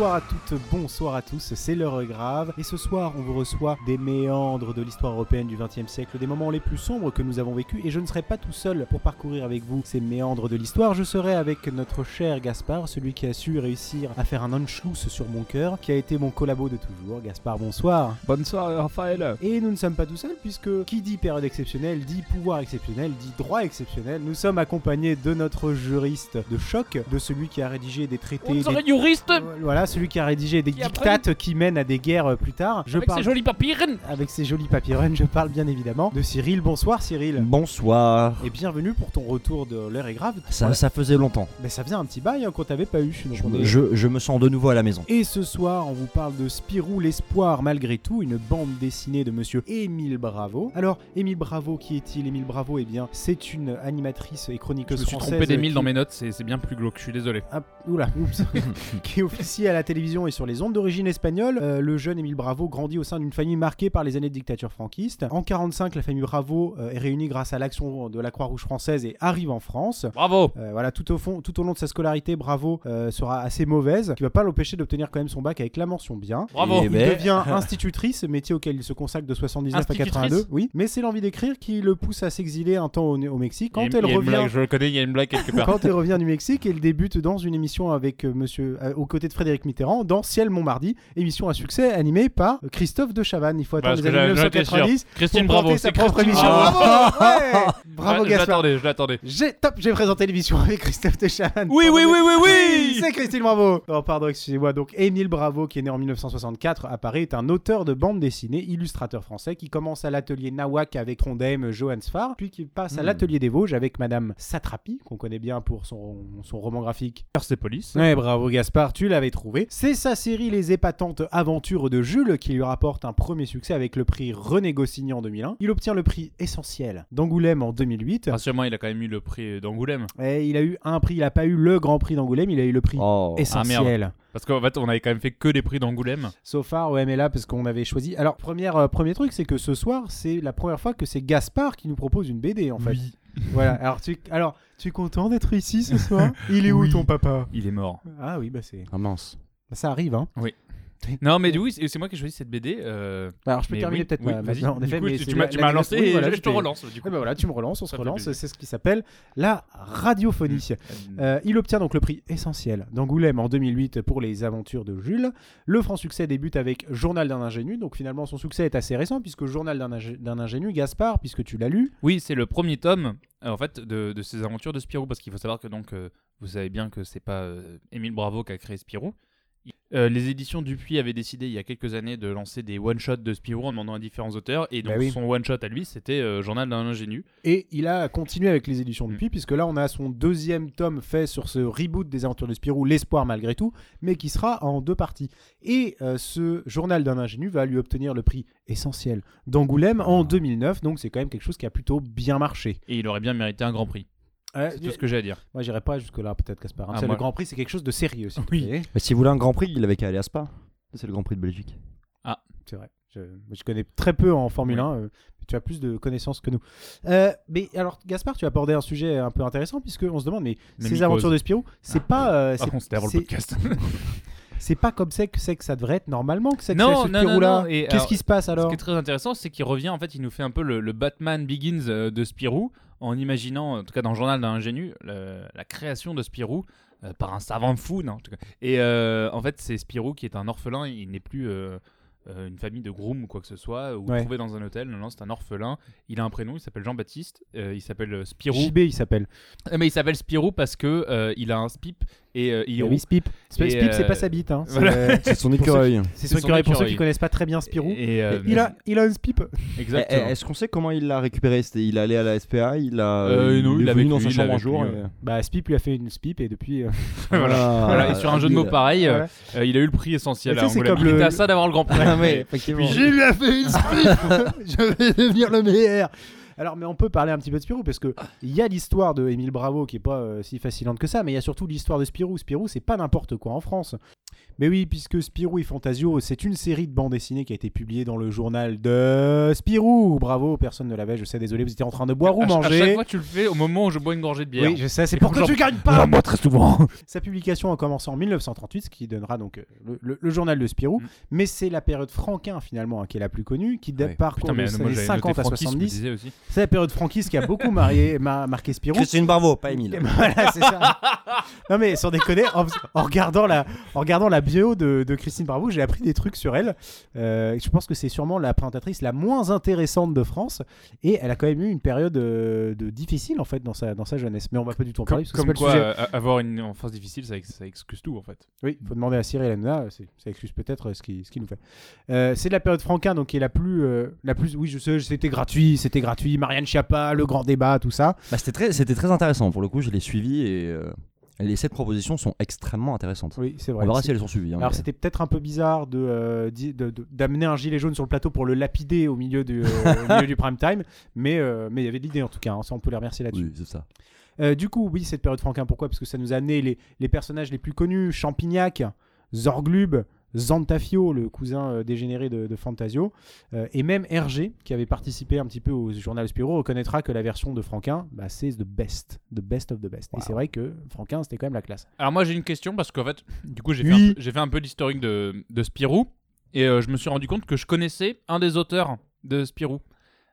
Bonsoir à toutes, bonsoir à tous, c'est l'heure grave. Et ce soir, on vous reçoit des méandres de l'histoire européenne du XXe siècle, des moments les plus sombres que nous avons vécus. Et je ne serai pas tout seul pour parcourir avec vous ces méandres de l'histoire. Je serai avec notre cher Gaspard, celui qui a su réussir à faire un Anschluss sur mon cœur, qui a été mon collabo de toujours. Gaspard, bonsoir. Bonsoir Raphaël. Et nous ne sommes pas tout seuls, puisque qui dit période exceptionnelle dit pouvoir exceptionnel, dit droit exceptionnel. Nous sommes accompagnés de notre juriste de choc, de celui qui a rédigé des traités. On des- juriste Euh, Voilà, celui qui a rédigé des Qui dictates qui mènent à des guerres euh, plus tard. Je avec parle ses jolis papiers. avec ses jolis papyrons, je parle bien évidemment de Cyril. Bonsoir Cyril. Bonsoir. Et bienvenue pour ton retour de l'heure est grave. Ça, ça faisait longtemps. Mais ça faisait un petit bail hein, qu'on t'avait pas eu. donc Je, on me- est- je- je me sens de nouveau à la maison. Et ce soir, on vous parle de Spirou l'espoir malgré tout, une bande dessinée de monsieur Émile Bravo. Alors, Émile Bravo, qui est-il? Émile Bravo, eh bien, c'est une animatrice et Je chroniqueuse me suis française. trompé d'Emile qui- dans mes notes, c'est c'est bien plus glauque, je suis désolé. Ah, oula, oups. qui officie à la télévision et sur les ondes d'origine espagnole. Euh, le jeune Émile Bravo grandit au sein d'une famille marquée par les années de dictature franquiste. En 45, la famille Bravo euh, est réunie grâce à l'action de la Croix-Rouge française et arrive en France. Bravo Euh, voilà, tout au fond, tout au long de sa scolarité, Bravo euh, sera assez mauvaise, qui va pas l'empêcher d'obtenir quand même son bac avec la mention bien. Bravo Et Il ben- devient institutrice, métier auquel il se consacre de 79 à Institutrice? 82. Oui, mais c'est l'envie d'écrire qui le pousse à s'exiler un temps au, au Mexique. Quand Il elle il revient, blague, je le connais, il y a une blague quelque part. quand elle revient du Mexique, elle débute dans une émission avec euh, monsieur, euh, aux côtés de Frédéric Mitterrand, dans Ciel Montmardi, émission à succès animée par Christophe de Chavannes. Il faut attendre Parce les années j'en étais sûr. 1990 Christine, pour bravo, sa propre Christine, émission. bravo. Bravo, ouais. Bravo Ouais, Je Gaspard. l'attendais, je l'attendais. J'ai top, j'ai présenté l'émission avec Christophe de Chavannes. Oui, oui, oui, oui, oui C'est Christine Bravo. Oh, pardon, excusez-moi. Donc, Émile Bravo, qui est né en 1964 à Paris, est un auteur de bande dessinée, illustrateur français, qui commence à l'atelier Nawak avec Rondem, Johannes Farr, puis qui passe à Hmm. l'atelier des Vosges avec Madame Satrapi, qu'on connaît bien pour son, son roman graphique. Persepolis. Ouais, bravo Gaspard, tu l'avais trouvé. C'est sa série Les épatantes aventures de Jules qui lui rapporte un premier succès avec le prix René Goscinny en 2001. Il obtient le prix essentiel d'Angoulême en 2008. Rassure-moi, il a quand même eu le prix d'Angoulême. Et il a eu un prix, il n'a pas eu le grand prix d'Angoulême, il a eu le prix Oh. essentiel. Parce qu'en fait, on avait quand même fait que des prix d'Angoulême. So far, ouais, mais là, parce qu'on avait choisi. Alors, première, euh, premier truc, c'est que ce soir, c'est la première fois que c'est Gaspard qui nous propose une BD, en fait. Voilà. Alors, tu, alors, tu es content d'être ici ce soir? Il est où Oui. ton papa? Il est mort. Ah oui, bah c'est. Ah mince. bah, ça arrive, hein. Non, mais oui, c'est moi qui ai choisi cette BD. euh, Alors, je peux mais terminer oui, peut-être oui, vas-y. En effet, coup, mais tu- m'as la- tu la- m'as lancé et voilà, je te relance. Du coup. Ouais, bah voilà, tu me relances, on se Ça relance. C'est ce qui s'appelle la radiophonie. Euh, il obtient donc le prix essentiel d'Angoulême en 2008 pour les aventures de Jules. Le franc succès débute avec Journal d'un ingénu. Donc finalement, son succès est assez récent puisque Journal d'un ingé- d'un ingénu, Gaspard, puisque tu l'as lu. Oui, c'est le premier tome en fait de, de ces aventures de Spirou parce qu'il faut savoir que donc euh, vous savez bien que c'est pas Émile Bravo qui a créé Spirou. Euh, les éditions Dupuis avaient décidé il y a quelques années de lancer des one shots de Spirou en demandant à différents auteurs et donc Bah oui. son one shot à lui c'était euh, Journal d'un ingénu. Et il a continué avec les éditions Mm. depuis, puisque là, on a son deuxième tome fait sur ce reboot des aventures de Spirou, L'espoir malgré tout, mais qui sera en deux parties. Et euh, ce journal d'un ingénu va lui obtenir le prix essentiel d'Angoulême en 2009, donc c'est quand même quelque chose qui a plutôt bien marché. Et il aurait bien mérité un grand prix. Euh, C'est tout ce que j'ai à dire. Moi, j'irai pas jusque-là, peut-être, Gaspard. hein. Ah, moi- Le Grand Prix, c'est quelque chose de sérieux, s'il te Oui. plaît. Mais si vous voulez un grand prix, il avait qu'à aller à Spa. C'est le grand prix de Belgique. C'est vrai. Je, je connais très peu en Formule Oui. 1, euh, mais tu as plus de connaissances que nous. Euh, mais alors, Gaspard, tu as abordé un sujet un peu intéressant, puisqu'on se demande, mais, Mais ces aventures de Spirou, c'est pas. euh, Par c'est- contre, c'était avant le c'est- podcast. c'est pas comme c'est que c'est que ça devrait être normalement que c'est que Non, c'est ce non, non, Spirou-là. non, et Qu'est-ce alors, qui se passe Ce alors qui est très intéressant, c'est qu'il revient, en fait, il nous fait un peu le, le Batman Begins euh, de Spirou, en imaginant, en tout cas dans le journal d'un ingénu, la création de Spirou euh, par un savant fou, non, en tout cas. Et euh, en fait, c'est Spirou qui est un orphelin, il n'est plus euh, euh, une famille de groom ou quoi que ce soit, ou Ouais. trouvé dans un hôtel, non, non, c'est un orphelin. Il a un prénom, il s'appelle Jean-Baptiste, euh, il s'appelle euh, Spirou. JB, il s'appelle. Euh, mais il s'appelle Spirou parce que euh, il a un spip et euh, il Eh est oui, Spip. Spip, c'est euh, pas sa bite. Hein. C'est voilà. euh, C'est son écureuil. c'est son son écureuil pour ceux qui connaissent pas très bien Spirou. Et, euh, il, a, il a un Spip. Exactement. Eh, Est-ce qu'on sait comment il l'a récupéré? Il est allé à la SPA, il a Euh, non, il il est avait venu dans lui, sa chambre un jour. lui, et- euh, Bah, Spip lui a fait une Spip et depuis. euh, Voilà. Voilà, et sur un jeu de mots il- pareil, euh, voilà. euh, il a eu le prix essentiel c'est comme Il le- était à ça d'avoir le grand prix. Ah ouais, effectivement. J'ai lui a fait une Je vais devenir le meilleur Alors, mais on peut parler un petit peu de Spirou parce que il y a l'histoire de Émile Bravo qui est pas euh, si fascinante que ça, mais il y a surtout l'histoire de Spirou. Spirou, c'est pas n'importe quoi en France. Mais oui, puisque Spirou et Fantasio, c'est une série de bandes dessinées qui a été publiée dans le journal de Spirou. Bravo, personne ne l'avait, je sais, désolé, vous étiez en train de boire ou À ch- À chaque manger. fois, tu le fais au moment où je bois une gorgée de bière. Oui, je sais, c'est pour que tu gagnes pas. moi très souvent. Sa publication a commencé en 1938, ce qui donnera donc euh, le, le- le journal de Spirou. Mm. Mais c'est la période Franquin finalement hein, qui est la plus connue, qui Ouais. parcourt Putain, mais des années j'avais 50 noté à Francky, ce que vous 70. disiez aussi. C'est la période franquiste qui a beaucoup marié- ma- marqué Spirou. Christine Bravo, pas Émile. voilà, c'est ça. non mais sans déconner, en, en regardant la, en regardant la bio de, de Christine Bravo, j'ai appris des trucs sur elle. Euh, je pense que c'est sûrement la présentatrice la moins intéressante de France et elle a quand même eu une période euh, de difficile en fait dans sa, dans sa jeunesse. Mais on va pas du tout en Comme, parler parce que comme quoi, le sujet. euh, avoir une enfance difficile, ça, ex- ça excuse tout en fait. Oui, il faut demander à Cyril Hanouna, ça excuse peut-être ce qu'il ce qu'il nous fait. Euh, c'est de la période Franquin, donc qui est la plus, euh, la plus. Oui, je sais, c'était gratuit, c'était gratuit. Marianne Schiappa, le grand débat, tout ça. Bah, c'était très, c'était très intéressant. Pour le coup, je l'ai suivi et euh, les sept propositions sont extrêmement intéressantes. Oui, c'est On vrai. verra C'est- si elles sont suivies. hein, Alors mais- c'était peut-être un peu bizarre de, euh, de- d'amener un gilet jaune sur le plateau pour le lapider au milieu du, euh, au milieu du prime time, mais euh, mais il y avait de l'idée en tout cas. hein, ça on peut les remercier là-dessus. Oui, c'est ça. Du coup, oui, cette période Franquin, pourquoi? Parce que ça nous a amené les, les personnages les plus connus Champignac, Zorglub, Zantafio, le cousin euh, dégénéré de, de Fantasio, euh, et même Hergé, qui avait participé un petit peu au journal Spirou, reconnaîtra que la version de Franquin, bah, c'est the best, the best of the best. Et c'est vrai que Franquin, c'était quand même la classe. Alors moi j'ai une question parce qu'en fait, du coup j'ai Oui. fait, un peu- j'ai fait un peu l'historique de, de Spirou et euh, je me suis rendu compte que je connaissais un des auteurs de Spirou.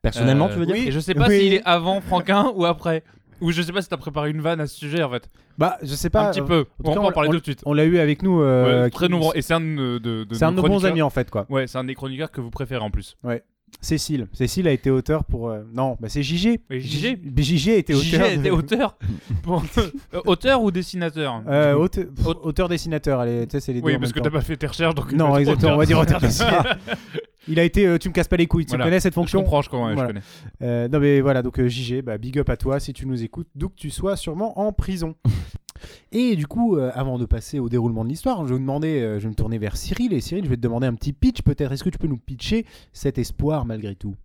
Personnellement, Euh, tu veux dire? oui. Et je sais pas Oui. s'il est avant Franquin ou après. Ou je sais pas si t'as préparé une vanne à ce sujet en fait. Bah, je sais pas. un petit euh, peu. On cas, va en on- parler tout de suite. On l'a eu avec nous. euh, Ouais, très nombreux. Et c'est un de, de- de C'est un de nos bons amis en fait, quoi. Ouais, c'est un des chroniqueurs que vous préférez en plus. Cécile. Cécile a été auteur pour. euh, Non, bah c'est JG. Oui, JG. JG a été auteur. De- était auteur Pour- euh, Auteur ou dessinateur? Euh, auteur, Aute- auteur-dessinateur, elle est- tu sais, c'est les deux. Oui, parce que t'as pas fait tes recherches donc. Non, exactement, auteur. on va dire auteur-dessinateur. Il a été. euh, tu me casses pas les couilles, tu connais cette Je fonction comprends, je comprends, ouais, je Voilà. connais. Euh, Non, mais voilà, donc euh, JG, bah, big up à toi si tu nous écoutes, d'où que tu sois, sûrement en prison. Et du coup, euh, avant de passer au déroulement de l'histoire, je vais demander, euh, je vais me tourner vers Cyril. Et Cyril, je vais te demander un petit pitch peut-être. Est-ce que tu peux nous pitcher cet espoir malgré tout?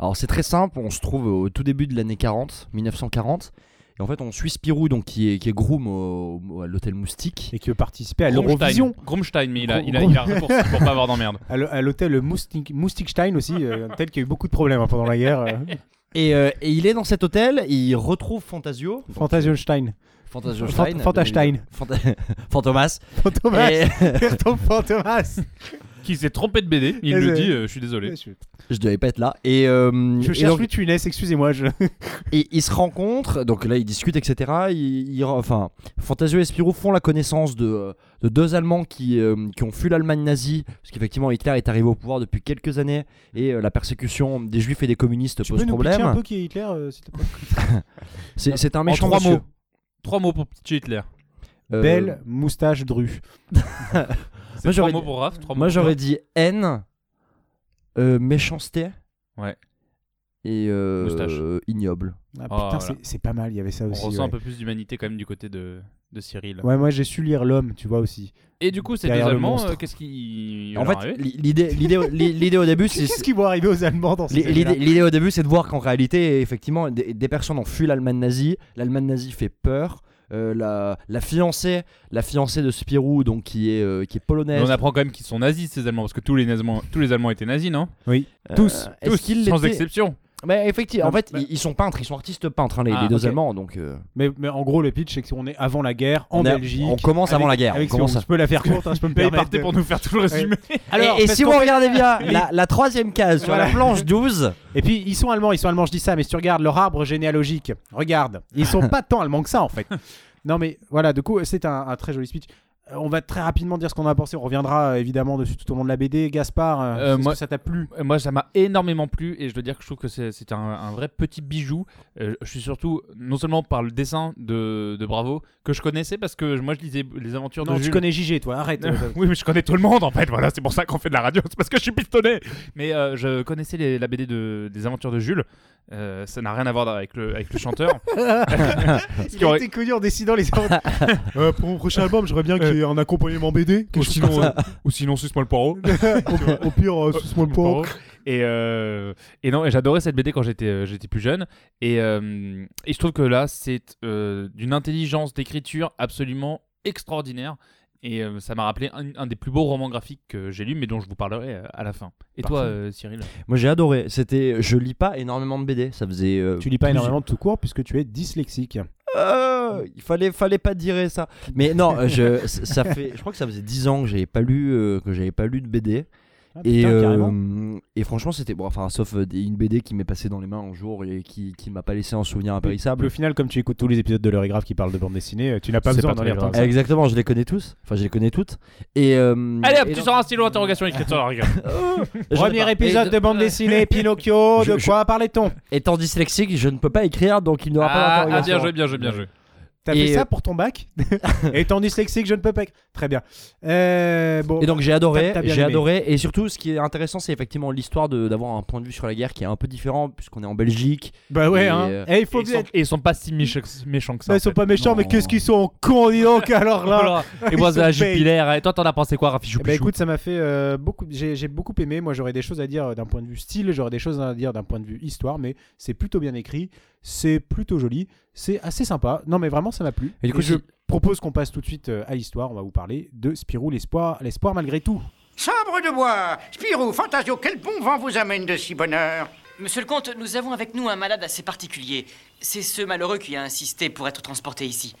Alors c'est très simple, on se trouve au tout début de l'année 40, 1940. Et en fait, on suit Spirou, donc, qui, est, qui est groom au- au- à l'hôtel Moustique. Et qui veut participer à l'Eurovision Gromstein, mais il a, il a, il a raccourci pour pas avoir d'emmerde. à l'hô- à l'hôtel Moustik, Moustikstein aussi, euh, tel qu'il y a eu beaucoup de problèmes hein, pendant la guerre. euh, Et, euh, et il est dans cet hôtel, il retrouve Fantasio. donc, Fantasionstein. Fantasio Fant- Stein. Fantastein. Fanta- Fantomas. Fantomas. Et- Fantomas. Qui s'est trompé de BD, il le dit, euh, je suis désolé. Je, devais pas être là. Et, euh, je et cherche donc- Louis de Funès, excusez-moi. Je... Et ils se rencontrent, donc là ils discutent, etc. Ils, ils- enfin, Fantasio et Spirou font la connaissance de, euh, de deux Allemands qui, euh, qui ont fui l'Allemagne nazie, parce qu'effectivement Hitler est arrivé au pouvoir depuis quelques années, et euh, la persécution des juifs et des communistes Tu pose peux nous pitcher problème. un peu qui est Hitler, euh, s'il te plaît C'est c'est un En méchant trois monsieur. mots. Trois mots pour petit Hitler. Euh, Belle moustache dru. C'est Moi, trois j'aurais mots dit- pour Raph, trois mots Moi pour j'aurais toi. dit haine, euh, méchanceté. Ouais. Et euh, ignoble. Ah, Oh, putain, voilà. c'est- c'est pas mal, il y avait ça On aussi. ressent ouais. un peu plus d'humanité quand même du côté de, de Cyril. Ouais, moi j'ai su lire l'homme, tu vois aussi. Et du coup, ces deux Allemands, monstre. euh, qu'est-ce qui. En fait, li- l'idée l'idée l'idée au début c'est Qu'est-ce qui va arriver aux Allemands dans L'idée l'idée au début, c'est de voir qu'en réalité, effectivement, des, des personnes ont fui l'Allemagne nazie. L'Allemagne nazie fait peur. Euh, la, la fiancée, la fiancée de Spirou, donc qui est euh, qui est polonaise. on apprend quand même qu'ils sont nazis, ces Allemands, parce que tous les, Allemands, tous les Allemands étaient nazis, non? Oui, Euh, tous, Tous, sans exception. Bah, effectivement, en fait, ils, sont peintres, ils sont artistes peintres, hein, les, Ah, les deux. Allemands. Donc, euh, mais, mais en gros, le pitch, c'est qu'on est avant la guerre, en on, Belgique. on commence avant la guerre. avec on commence je peux la faire courte, hein, je peux me Mais permettre. de- pour nous faire tout le résumé. Alors, et, si vous fait- regardez bien la, la troisième case sur la planche 12, Et puis ils sont allemands, ils sont allemands, je dis ça, mais si tu regardes leur arbre généalogique, regarde, ils sont pas tant allemands que ça en fait. Non mais voilà, du coup c'est un, un très joli speech. Euh, on va très rapidement dire ce qu'on a pensé, on reviendra euh, évidemment dessus tout au long de la BD. Gaspard, euh, moi- que ça t'a plu Moi, ça m'a énormément plu et je dois dire que je trouve que c'est un, un vrai petit bijou. Euh, je suis surtout, non seulement par le dessin de, de Bravo, que je connaissais parce que moi je lisais les aventures Non, de tu Jules. connais JG toi, arrête. Euh, oui, mais je connais tout le monde en fait, voilà, c'est pour ça qu'on fait de la radio, c'est parce que je suis pistonné. Mais je connaissais les- la BD de, des aventures de Jules, Euh, ça n'a rien à voir avec le, avec le chanteur. Il qui aurait- a été connu en décidant les Euh, Pour mon prochain album, j'aimerais bien qu'il y et un accompagnement BD. Ou sinon, euh, ou sinon suce-moi le poireau. au, au pire, euh, suce-moi le porc. Et, euh, et non, et j'adorais cette BD quand j'étais euh, j'étais plus jeune. Et, euh, et je trouve que là, c'est euh, d'une intelligence d'écriture absolument extraordinaire. Et euh, ça m'a rappelé un, un des plus beaux romans graphiques que j'ai lu, mais dont je vous parlerai euh, à la fin. Et toi, euh, Cyril Moi j'ai adoré. C'était, je lis pas énormément de BD. Ça faisait. euh, Tu lis pas énormément de tout court puisque tu es dyslexique. Euh, il fallait, fallait pas dire ça. Mais non, je, ça fait, je crois que ça faisait 10 ans que j'avais pas lu, euh, que j'avais pas lu de BD. Ah, Et, putain, euh, et franchement, c'était bon. Enfin, sauf euh, une BD qui m'est passée dans les mains un jour et qui, qui m'a pas laissé un souvenir impérissable. Au final, comme tu écoutes tous les épisodes de l'heure et grave qui parlent de bande dessinée, euh, tu n'as pas besoin d'en lire tant. Exactement, je les connais tous. Enfin, je les connais toutes. Et euh, Allez hop, et tu sors un stylo interrogation écrit sur la sais Premier épisode de bande dessinée, Pinocchio, Je- de je- quoi parlait-on Étant dyslexique, je ne peux pas écrire, donc il n'y aura pas Ah, ah, d'interrogation. bien joué, bien joué, bien joué. T'as Et, fait ça euh, pour ton bac Étant dyslexique, je ne peux pas. Très bien. Euh, bon. Et donc j'ai adoré, T'as- t'as bien j'ai aimé. adoré. Et surtout, ce qui est intéressant, c'est effectivement l'histoire de- d'avoir un point de vue sur la guerre qui est un peu différent, puisqu'on est en Belgique. bah ouais, et, hein. euh, Eh, il faut Et ils, bien. sont, et ils sont pas si méchants, méchants que ça. Bah, en ils sont fait. pas méchants, mais Non. qu'est-ce qu'ils sont cons, dis donc, alors là. Voilà. Et moi, c'est. Jupiler. Et toi, t'en as pensé quoi, Rafi Eh Choupichou ben, écoute, ça m'a fait euh, beaucoup. J'ai j'ai beaucoup aimé. Moi, j'aurais des choses à dire d'un point de vue style, j'aurais des choses à dire d'un point de vue histoire, mais c'est plutôt bien écrit, c'est plutôt joli, c'est assez sympa. Non, mais vraiment, ça m'a plu. Et du coup, je si- propose qu'on passe tout de suite euh, à l'histoire. On va vous parler de Spirou, l'espoir, l'espoir malgré tout. Sabre de bois Spirou, Fantasio, quel bon vent vous amène de si bonne heure? Monsieur le comte, nous avons avec nous un malade assez particulier. C'est ce malheureux qui a insisté pour être transporté ici.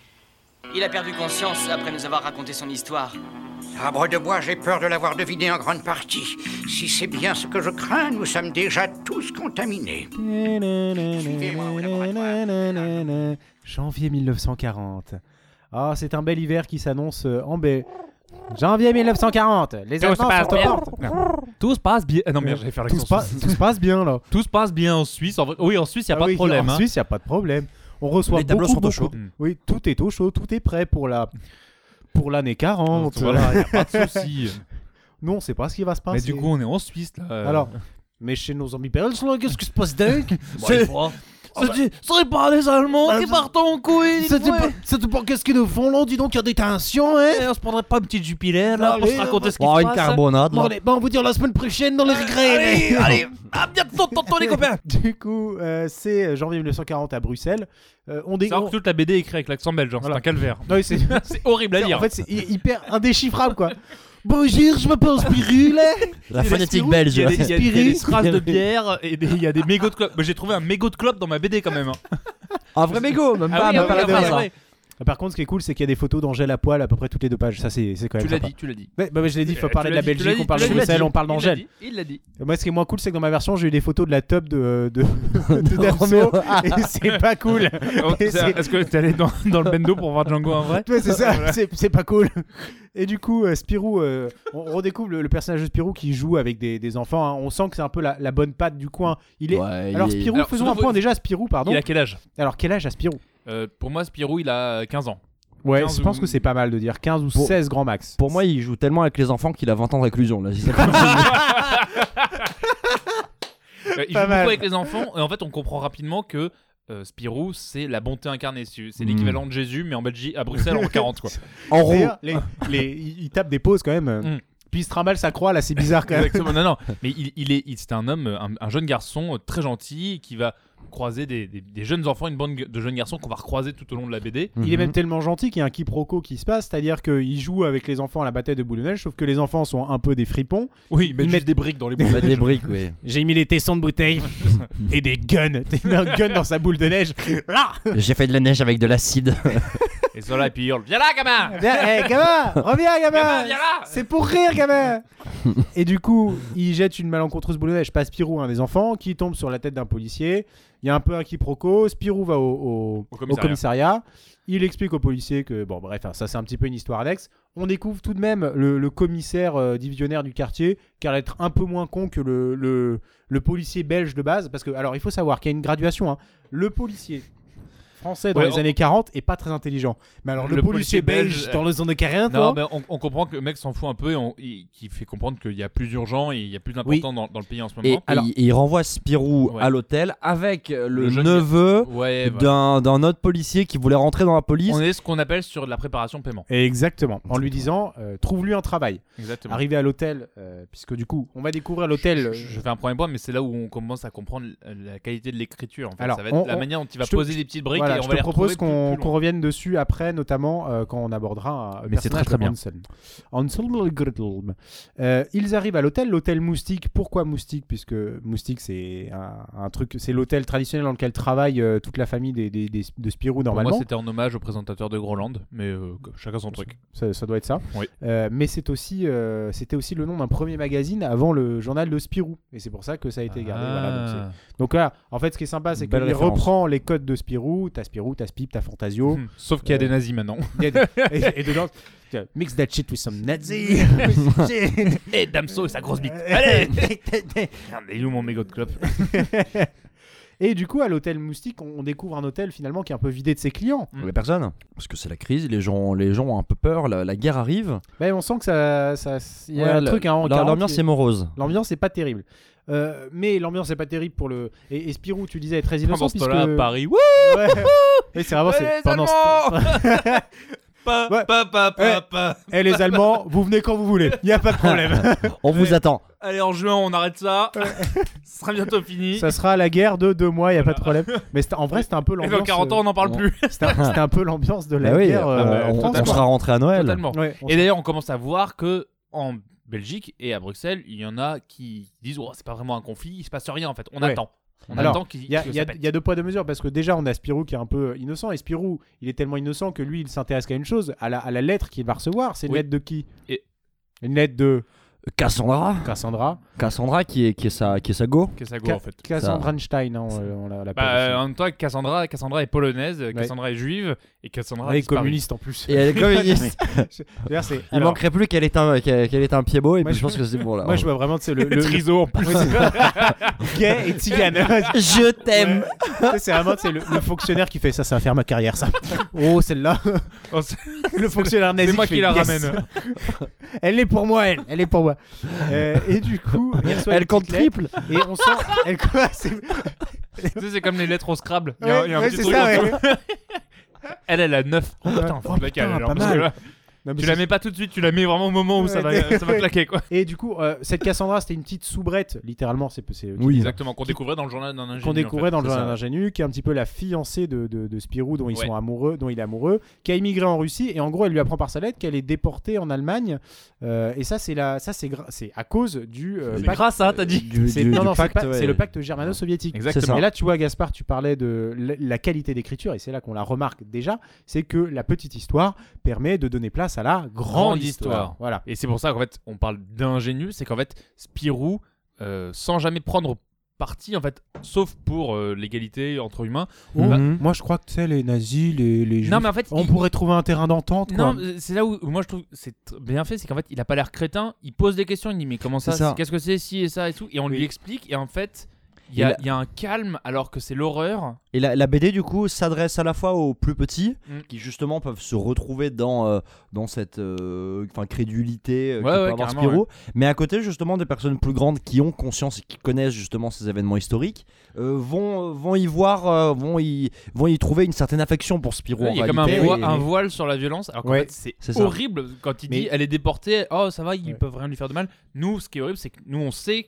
Il a perdu conscience après nous avoir raconté son histoire. Sabre de bois, j'ai peur de l'avoir deviné en grande partie. Si c'est bien ce que je crains, nous sommes déjà tous contaminés. Au. Janvier 1940. Ah, c'est un bel hiver qui s'annonce euh, en baie. Janvier 1940. Les Allemands passe sont aux bien. portes. Tout se passe bien. Ah non, merde, j'allais faire Tout se, passe, tout se passe bien là. Tout se passe bien en Suisse. En Oui, en Suisse, il n'y a Ah pas oui, de problème. En hein. Suisse, il n'y a pas de problème. On reçoit Les tableaux beaucoup, sont au chaud. Oui, tout est au chaud, tout est prêt pour la pour l'année 40. Voilà, il n'y a pas de souci. Non, on sait pas ce qui va se passer. Mais du coup, on est en Suisse là. alors, mais chez nos amis belges, là, qu'est-ce qui se passe dingue? C'est Ce serait pas les Allemands Ah, qui c'est- partent en couille. C'était pas, pas qu'est-ce qu'ils nous font là? Dis donc, il y a des tensions, hein? On se prendrait pas une petite Jupiler là pour Allez, se raconter ce qui Oh, se une passe carbonade. Bon, là. allez, bah, on vous dire la semaine prochaine dans les regrets. Allez, allez, à bientôt, tonton les copains. Du coup, euh, c'est janvier 1940 à Bruxelles. Euh, on dé... C'est que toute la BD est écrite avec l'accent belge, hein, Voilà. c'est un calvaire. Non, c'est... C'est horrible à en lire. fait, c'est hy- hyper indéchiffrable, quoi. Bonjour, je m'appelle Spirou, là. La phonétique belge. Il y a des, il y a- il y a des Spirou. strass de bière et des- il y a des mégots de clope. Bah, J'ai trouvé un mégot de clope dans ma BD quand même. hein. Un vrai mégot, même Ah pas, oui, même ah pas oui, la oui, dernière. c'est vrai. Par contre, ce qui est cool, c'est qu'il y a des photos d'Angèle à poil à peu près toutes les deux pages. Ça, c'est, c'est quand même Tu l'as sympa. dit, tu l'as dit. Bah, ouais, je l'ai dit, il faut Euh, parler de la Belgique, on parle de Bruxelles, on parle Il l'a d'Angèle. dit, Il l'a dit. Moi, ce qui est moins cool, c'est que dans ma version, j'ai eu des photos de la top de, de, de. Damso, et c'est pas cool. Et c'est- c'est- Est-ce que t'es allé dans, dans le bendo pour voir Django en vrai Ouais, c'est ça, c'est, c'est pas cool. Et du coup, euh, Spirou, euh, on redécouvre le, le personnage de Spirou qui joue avec des, des enfants. hein. On sent que c'est un peu la, la bonne patte du coin. Il est. Ouais, Alors, il est- Spirou, Alors, faisons un point déjà. Spirou, pardon. Il a quel âge? Alors, quel âge a Spirou? Euh, Pour moi, Spirou, il a 15 ans. Ouais, 15 je pense ou- que c'est pas mal de dire 15 ou Pour- 16 grand max. Pour moi, il joue tellement avec les enfants qu'il a 20 ans de réclusion. Là, si ça continue. Euh, il Pas joue mal. beaucoup avec les enfants et en fait, on comprend rapidement que euh, Spirou, c'est la bonté incarnée. C'est Mm. l'équivalent de Jésus, mais en Belgique, à Bruxelles en 40 quoi. en rond. Les, les- il tape des pauses quand même. Mm. Puis il se trimballe sa croix là, c'est bizarre quand même. Exactement. Non, non. Mais il, il est, c'est un homme, un, un jeune garçon euh, très gentil qui va croiser des, des- des jeunes enfants, une bande de jeunes garçons qu'on va recroiser tout au long de la BD. Il est Mhm. même tellement gentil qu'il y a un quiproquo qui se passe, c'est-à-dire qu'il joue avec les enfants à la bataille de boule de neige, sauf que les enfants sont un peu des fripons. Oui, mais Ils ils mettent- des briques dans les boules. met des briques, oui. J'ai mis les tessons de bouteille et des guns. T'as mis un gun dans sa boule de neige. Là J'ai fait de la neige avec de l'acide. Et ça là, et puis il hurle Viens là, gamin Viens, hé, gamin Reviens, Gamin, gamin viens là C'est pour rire, gamin Et du coup, il jette une malencontreuse boule de neige, pas Spirou, un des enfants, qui tombe sur la tête d'un policier. Il y a un peu un quiproquo. Spirou va au, au- Au au commissariat. Il explique au policier que, bon, bref, hein, ça c'est un petit peu une histoire annexe. On découvre tout de même le, le commissaire euh, divisionnaire du quartier, qui a l'air un peu moins con que le, le, le policier belge de base. Parce que, alors, il faut savoir qu'il y a une graduation. hein. Le policier français dans Ouais, les on- années 40 est pas très intelligent. Mais alors le, Le policier, policier belge, belge, dans les années 40, Non, hein, mais on, on comprend que le mec s'en fout un peu et on- il- qui fait comprendre qu'il y a plus d'urgent et il y a plus d'important dans, dans le pays en ce Et, moment. Alors- et il renvoie Spirou Ouais. à l'hôtel avec le, neveu Ouais, d'un d'un autre policier qui voulait rentrer dans la police. On est ce qu'on appelle sur de la préparation paiement. Exactement. En lui disant, euh, trouve-lui un travail. Exactement. Arrivé à l'hôtel, euh, puisque du coup, on va découvrir l'hôtel. Je, euh, je fais un premier point, mais c'est là où on commence à comprendre la qualité de l'écriture. En fait. Alors, ça va être on- la on- manière dont il va poser des petites briques Voilà, et on je va te propose qu'on revienne dessus après, notamment euh, quand on abordera un Mais c'est personnage très, très bien. Hansel. Hansel Gretel. Euh, ils arrivent à l'hôtel, l'hôtel Moustique. Pourquoi Moustique? Puisque Moustique, c'est un, un truc, c'est l'hôtel traditionnel dans lequel travaille euh, toute la famille des, des- des- de Spirou Pour normalement. moi, c'était en hommage au présentateur de Groland, mais chacun son truc. ça, ça doit être ça. Oui. Mais c'est aussi, c'était aussi le nom d'un premier magazine avant le journal de Spirou, et c'est pour ça que ça a été gardé. Voilà, donc, Ah. donc là, en fait, ce qui est sympa, c'est qu'il reprend les codes de Spirou. T'as Spirou, t'as Spip, t'as Fantasio. Hmm. Sauf qu'il y a Euh, des nazis maintenant. Il y a des- et, et dedans, mix that shit with some Nazi. Et Damso et sa grosse bite. Allez Merde, Il est où mon mégot de clope et du coup, à l'hôtel Moustique, on, découvre un hôtel finalement qui est un peu vidé de ses clients. Les personnes, parce que c'est la crise, les gens, les gens ont un peu peur, la, la guerre arrive. Ben, on sent que ça, ça, il y a Ouais, un truc hein, en la- 40 L'ambiance est morose. L'ambiance est pas terrible. Euh, mais l'ambiance est pas terrible pour le. Et, et Spirou, tu disais, est très innocent. Pendant ce puisque... temps-là, à Paris. Wouh Ouais. Et c'est vraiment. c'est Les pendant ce- Allemands Pa, Ouais. pa, pa, pa, Ouais. pa. Eh les Allemands, vous venez quand vous voulez. Il y a pas de problème. On vous attend. Allez, en juin, on arrête ça. Ce sera bientôt fini. Ça sera la guerre de deux mois. Il y a pas de problème. Mais c'était- en vrai, c'était un peu Et l'ambiance. dans 40 ans, on n'en parle on- plus. euh, C'était un, peu l'ambiance de la Bah oui, guerre. euh, euh, on, sera rentré à Noël. Ouais, on Et d'ailleurs, on commence à voir que en Belgique et à Bruxelles, il y en a qui disent oh, c'est pas vraiment un conflit, il se passe rien en fait. On Ouais. attend. On Alors, attend qu'il Il y, y y a deux poids deux mesures parce que déjà on a Spirou qui est un peu innocent et Spirou il est tellement innocent que lui il s'intéresse qu'à une chose à la, à la lettre qu'il va recevoir c'est une Oui. lettre de qui Et- une lettre de Cassandra, Cassandra Cassandra qui est, qui est sa, qui est sa go. Qu'est-ce que ça go Ca- en fait Cassandra Einstein hein, on, on l'a- on l'appelle bah, en même temps, Cassandra, Cassandra est polonaise, Cassandra est juive et Cassandra Elle est communiste en plus Et elle est communiste. D'ailleurs, c'est- Il alors, manquerait plus qu'elle ait un, qu'elle ait un pied beau et Moi, puis je- je pense que c'est bon là. moi je vois vraiment sais, le, le, Triso en plus. C'est- gay et tzigane Je t'aime. Ouais. C'est vraiment sais, le, le fonctionnaire qui fait ça ça va faire ma carrière ça oh celle-là Oh, c'est- le fonctionnaire nazi C'est moi qui la yes. ramène. elle est pour moi elle elle est pour moi Euh, et du coup Elle compte triple. et on sent elle c'est- tu sais, c'est comme les lettres au Scrabble. Il y a, un petit c'est truc Elle, elle a 9. Oh putain, faut Oh, le mec, putain, elle, alors, pas parce que mal. là, Non, mais tu la mets pas tout de suite, tu la mets vraiment au moment où ça va, ça va claquer quoi. Et du coup, euh, cette Cassandra, c'était une petite soubrette, littéralement, c'est c'est- Oui. Exactement, qu'on découvrait dans le journal d'un ingénieur. qu'on découvrait dans le journal d'ingénu, qui est un petit peu la fiancée de, de, de Spirou, dont ils Ouais. sont amoureux, dont il est amoureux, qui a immigré en Russie, et en gros, elle lui apprend par sa lettre qu'elle est déportée en Allemagne. Euh, et ça, c'est la, ça, c'est, gra- c'est à cause du. euh, C'est pacte- grâce à, t'as dit. Du, c'est- du- non, non, c'est, pacte, pas- ouais. c'est le pacte germano-soviétique. Exactement. Et là, tu vois, Gaspard, tu parlais de la, la qualité d'écriture, et c'est là qu'on la remarque déjà, c'est que la petite histoire permet de donner place à la grande, Grande histoire. histoire. Voilà. Et c'est pour ça qu'en fait, on parle d'ingénieux, c'est qu'en fait, Spirou, euh, sans jamais prendre parti, en fait, sauf pour euh, l'égalité entre humains. Oh, Mhm. Moi, je crois que tu sais, les nazis, les, les juifs, Non, mais en fait, on il- pourrait trouver un terrain d'entente. quoi. Non, c'est là où où moi je trouve que c'est bien fait, c'est qu'en fait, il a pas l'air crétin, il pose des questions, il dit mais comment ça, C'est ça. c'est- qu'est-ce que c'est, si et ça et tout, et on Oui. lui explique, et en fait, il y, a- Et la- il y a un calme alors que c'est l'horreur. Et la, la BD du coup s'adresse à la fois aux plus petits Mm. qui justement peuvent se retrouver dans, euh, dans cette euh, enfin, crédulité euh, Ouais, que peut ouais, avoir carrément, Spirou, mais à côté justement des personnes plus grandes qui ont conscience et qui connaissent justement ces événements historiques euh, vont, vont y voir, euh, vont, y, vont y trouver une certaine affection pour Spirou. Il y a comme un, et- voile sur la violence, alors qu'en Ouais, fait, c'est ça. horrible quand il dit Mais- elle est déportée, oh ça va, ils Ouais. peuvent rien lui faire de mal. Nous, ce qui est horrible, c'est que nous on sait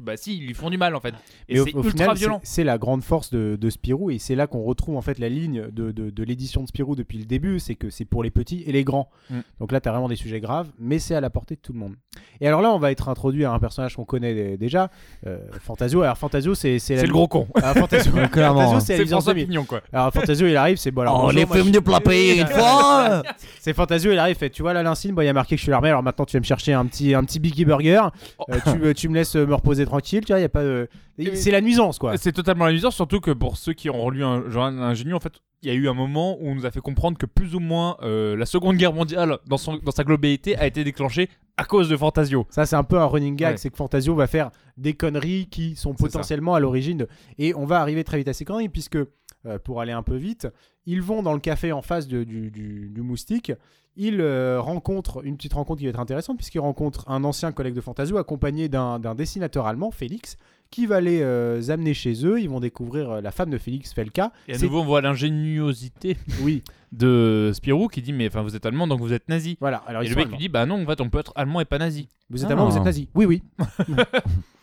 bah si, ils lui font du mal en fait. Et Mais c'est au ultra final, c'est- violent. c'est la grande force de, de Spirou et c'est là qu'on retrouve en fait la ligne de, de- de l'édition de Spirou depuis le début, c'est que c'est pour les petits et les grands. Mm. Donc là, tu as vraiment des sujets graves, mais c'est à la portée de tout le monde. Et alors là, on va être introduit à un personnage qu'on connaît dé- déjà, euh, Fantasio. Alors Fantasio, c'est c'est la- le gros con. Ah, Fantasio, Fantasio, c'est François 2000. Pignon quoi. Alors Fantasio, il arrive, c'est bon. Alors, Oh, bonjour, les moi, films je- de plat payé une fois C'est Fantasio, il arrive, fait Tu vois la Lincine, bon, il y a marqué que je suis l'armée, alors maintenant tu vas me chercher un petit, un petit Biggie Burger. Oh. Euh, tu, euh, tu me laisses me reposer tranquille, tu vois, il y a pas de. C'est la nuisance, quoi. C'est totalement amusant, surtout que pour ceux qui ont relu un journal ingénieux, en fait, il y a eu un moment où on nous a fait comprendre que plus ou moins euh, la Seconde Guerre mondiale, dans, son, dans sa globalité, a été déclenchée à cause de Fantasio. Ça, c'est un peu un running gag, Ouais. c'est que Fantasio va faire des conneries qui sont C'est potentiellement à l'origine de... Et on va arriver très vite à ces conneries, puisque euh, pour aller un peu vite. Ils vont dans le café en face du, du- moustique. Ils euh, rencontrent une petite rencontre qui va être intéressante puisqu'ils rencontrent un ancien collègue de Fantasio accompagné d'un dessinateur allemand, Félix, qui va les euh, amener chez eux. Ils vont découvrir euh, la femme de Félix, Felka. Et à nouveau, on voit l'ingéniosité Oui, de Spirou qui dit Mais enfin, vous êtes allemand donc vous êtes nazi. voilà. Alors, Et ils le sont mec allemands. lui dit Bah non, en fait, on peut être allemand et pas nazi. Vous êtes Ah. allemand, vous êtes nazi. Oui, oui.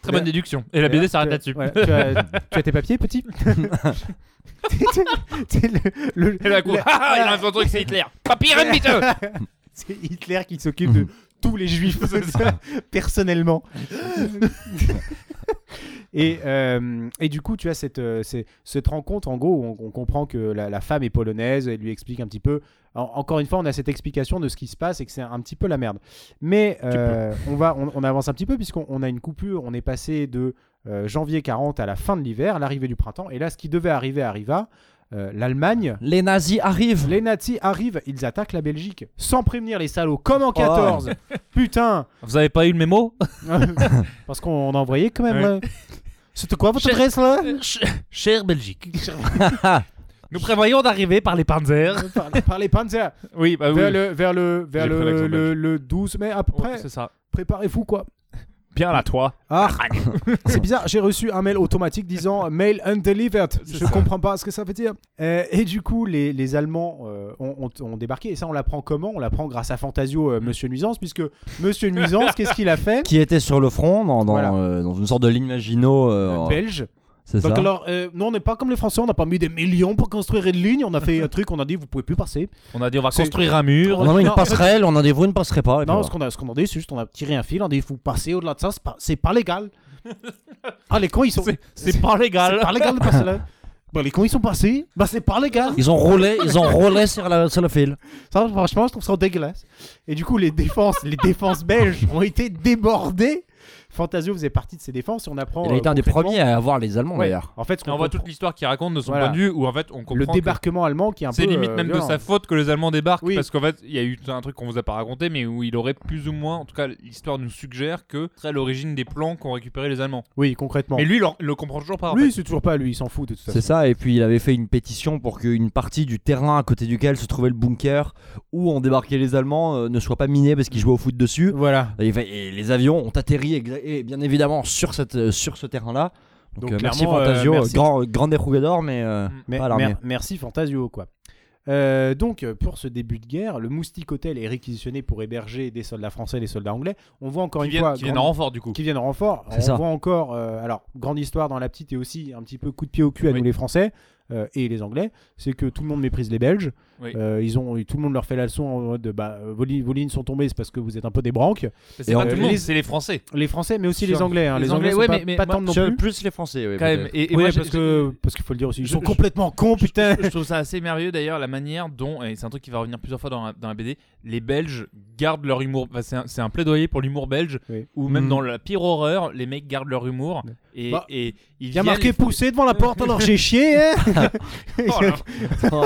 Très bonne déduction. Et la BD s'arrête là-dessus. voilà, tu, as, tu as tes papiers, petit C'est le- le- Et ah, ah, il a un truc, c'est Hitler. Papier, miteux C'est Hitler qui s'occupe de tous les juifs personnellement. Et, euh, et du coup, tu as cette, euh, cette rencontre, en gros, où on, on comprend que la, la femme est polonaise, elle lui explique un petit peu. En- encore une fois, on a cette explication de ce qui se passe et que c'est un petit peu la merde. Mais euh, on, va, on, on avance un petit peu puisqu'on on a une coupure, on est passé de euh, janvier 40 à la fin de l'hiver, à l'arrivée du printemps. Et là, ce qui devait arriver arriva. Euh, L'Allemagne Les nazis arrivent. les nazis arrivent, ils attaquent la Belgique sans prévenir les salauds, comme en 14. Putain, Vous avez pas eu le mémo? Parce qu'on a envoyé quand même. Ouais. C'était quoi votre Cher- adresse là? Cher Belgique. Nous prévoyons d'arriver par les Panzers. par, par les Panzers. Oui, bah oui. vers le, vers le, vers J'ai pris le, l'accent le, le 12 mai à peu près. Ouais, c'est ça. Préparez-vous quoi. Bien là, toi. Ah, c'est bizarre, j'ai reçu un mail automatique disant mail undelivered. Je comprends pas ce que ça veut dire. Euh, et du coup, les, les Allemands euh, ont, ont- ont débarqué. Et ça, on l'apprend comment? On l'apprend grâce à Fantasio, euh, Monsieur Nuisance, puisque Monsieur Nuisance, qu'est-ce qu'il a fait? Qui était sur le front dans, dans, Voilà. euh, dans une sorte de ligne Maginot. euh, Belge. C'est ça. Donc alors, euh, nous on n'est pas comme les Français, on n'a pas mis des millions pour construire une ligne, on a fait un truc, on a dit vous pouvez plus passer. On a dit on va C'est- construire un mur. On a mis Non, une en fait- passerelle, on a dit vous ne passerez pas. et puis Non, voilà. ce qu'on a, ce qu'on a dit, c'est juste on a tiré un fil, on a dit vous passez au-delà de ça, c'est pas, c'est pas légal. ah les cons ils sont, C'est- C'est pas légal. c'est pas légal de passer là. Bah les cons ils sont passés, bah c'est pas légal. Ils ont roulé, ils ont roulé sur, la- sur le fil. Ça franchement je trouve ça dégueulasse. Et du coup les défenses, les défenses belges ont été débordées. Fantasio faisait partie de ces défenses et on apprend. Il a euh, été un des premiers à avoir les Allemands Ouais. d'ailleurs. En fait, on voit toute l'histoire qui raconte de son Voilà. point de vue où en fait on comprend le que débarquement allemand qui est un peu. c'est limite euh, même de violent. sa faute que les Allemands débarquent Oui. parce qu'en fait il y a eu un truc qu'on vous a pas raconté mais où il aurait plus ou moins en tout cas l'histoire nous suggère que c'est à l'origine des plans qu'ont récupéré les Allemands. Oui, concrètement. Mais lui il le- comprend toujours pas. Lui, c'est toujours pas lui, il s'en fout de. C'est ça, et puis il avait fait une pétition pour qu'une partie du terrain à côté duquel se trouvait le bunker où ont débarqué les Allemands euh, ne soit pas miné parce qu'ils jouaient au foot dessus. Voilà. Et, et les avions ont atterri et bien évidemment sur, cette, euh, sur ce terrain-là. Donc, Donc, euh, merci euh, Fantasio, merci. grand, grand dérougador, mais euh, Mais- pas l'armée. mer- merci Fantasio, quoi. Euh, donc, pour ce début de guerre, le Moustique Hotel est réquisitionné pour héberger des soldats français et des soldats anglais. On voit encore Qui une viennent, fois. qui viennent en renfort du coup. qui viennent en renfort. On ça. voit encore, euh, alors, grande histoire dans la petite et aussi un petit peu coup de pied au cul à Oui. nous les Français euh, et les Anglais, c'est que tout le monde méprise les Belges. Oui. Euh, ils ont, tout le monde leur fait la leçon en mode bah, vos, li- vos lignes sont tombées, c'est parce que vous êtes un peu des branques. C'est pas tout le monde, les- c'est les Français. Les Français, mais aussi Sûr. les Anglais. hein. Les Les, Anglais, Anglais, sont ouais, pas, mais- pas tant non plus. plus les Français, oui. Quand même. Et, et moi, parce que parce qu'il faut le dire aussi, ils sont je- complètement cons, putain. je trouve ça assez merveilleux d'ailleurs la manière dont, et c'est un truc qui va revenir plusieurs fois dans la, dans la BD, les Belges gardent leur humour. Enfin, c'est, un, plaidoyer pour l'humour belge, Oui. où même dans la pire horreur, les mecs gardent leur humour. Et, Bah, et Il y a marqué pousser devant la porte, alors j'ai chié. hein. Oh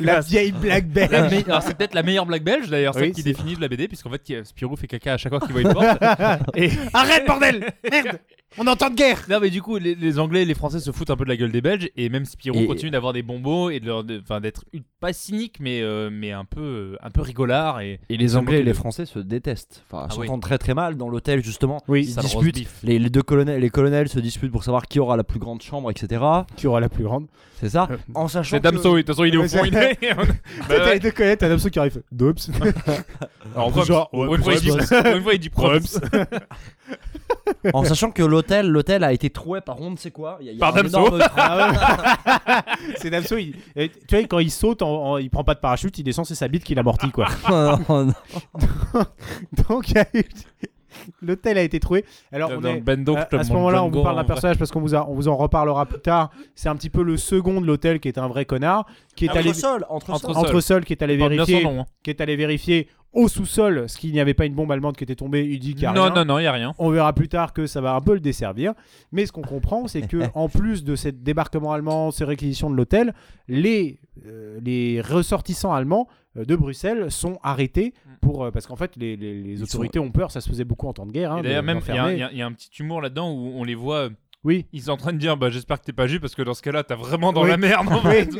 la vieille blague La belge. me- Alors, c'est peut-être la meilleure blague belge d'ailleurs, celle Oui, qui c'est- définit la BD, puisqu'en fait qui- Spirou fait caca à chaque fois qu'il voit une porte. et... Arrête, bordel Merde On entend de guerre Non mais du coup les, les Anglais et les Français se foutent un peu de la gueule des Belges et même Spirou Et- continue d'avoir des bombos et de leur- de- enfin d'être une- pas cynique mais euh, mais un peu euh, un peu rigolard et Et les se Anglais et les de- Français se détestent. Enfin, Ah oui. s'entendent très très mal dans l'hôtel justement. Oui, Ils se ça le roast disputent. beef. Les, les deux colonels, les colonels se disputent pour savoir qui aura la plus grande chambre, etc. Qui aura la plus grande C'est ça. Euh, En sachant C'est que- Damso, de toute façon il est au fond. il est- T'as ouais. les deux connaître, t'as qui arrive. Dops. Alors, Genre, genre, ouais, une fois il dit props. une fois il dit props. en sachant que l'hôtel, l'hôtel a été troué par on ne sait quoi. Il y a- il y a Par un Damso. énorme trou. C'est Damso, il... et tu vois, quand il saute, en- en- il prend pas de parachute, il descend, c'est sa bite qui l'amortit, quoi. Oh, non. Donc, il y a eu- l'hôtel a été trouvé. Alors, on est... Bendo, à, ce moment-là, on vous parle d'un personnage parce qu'on vous, a- on vous en reparlera plus tard. C'est un petit peu le second de l'hôtel qui est un vrai connard, qui est allé sol, entre Entre sol. sol. entre sol, qui est allé vérifier, nom, hein. qui est allé vérifier au sous-sol ce qu'il n'y avait pas une bombe allemande qui était tombée. Il dit qu'il a Non rien. non non, il y a rien. On verra plus tard que ça va un peu le desservir. Mais ce qu'on comprend, c'est que en plus de ce débarquement allemand, ces réquisitions de l'hôtel, les, euh, les ressortissants allemands euh, de Bruxelles sont arrêtés pour euh, parce qu'en fait les, les- les Ils autorités ont peur. Ça se faisait beaucoup en temps de guerre. hein, d'ailleurs même il y, a- d'enfermer. il y y a un petit humour là-dedans où on les voit euh, Oui. Ils sont en train de dire bah j'espère que t'es pas juif parce que dans ce cas-là t'as vraiment dans Oui. la merde. en Oui. fait.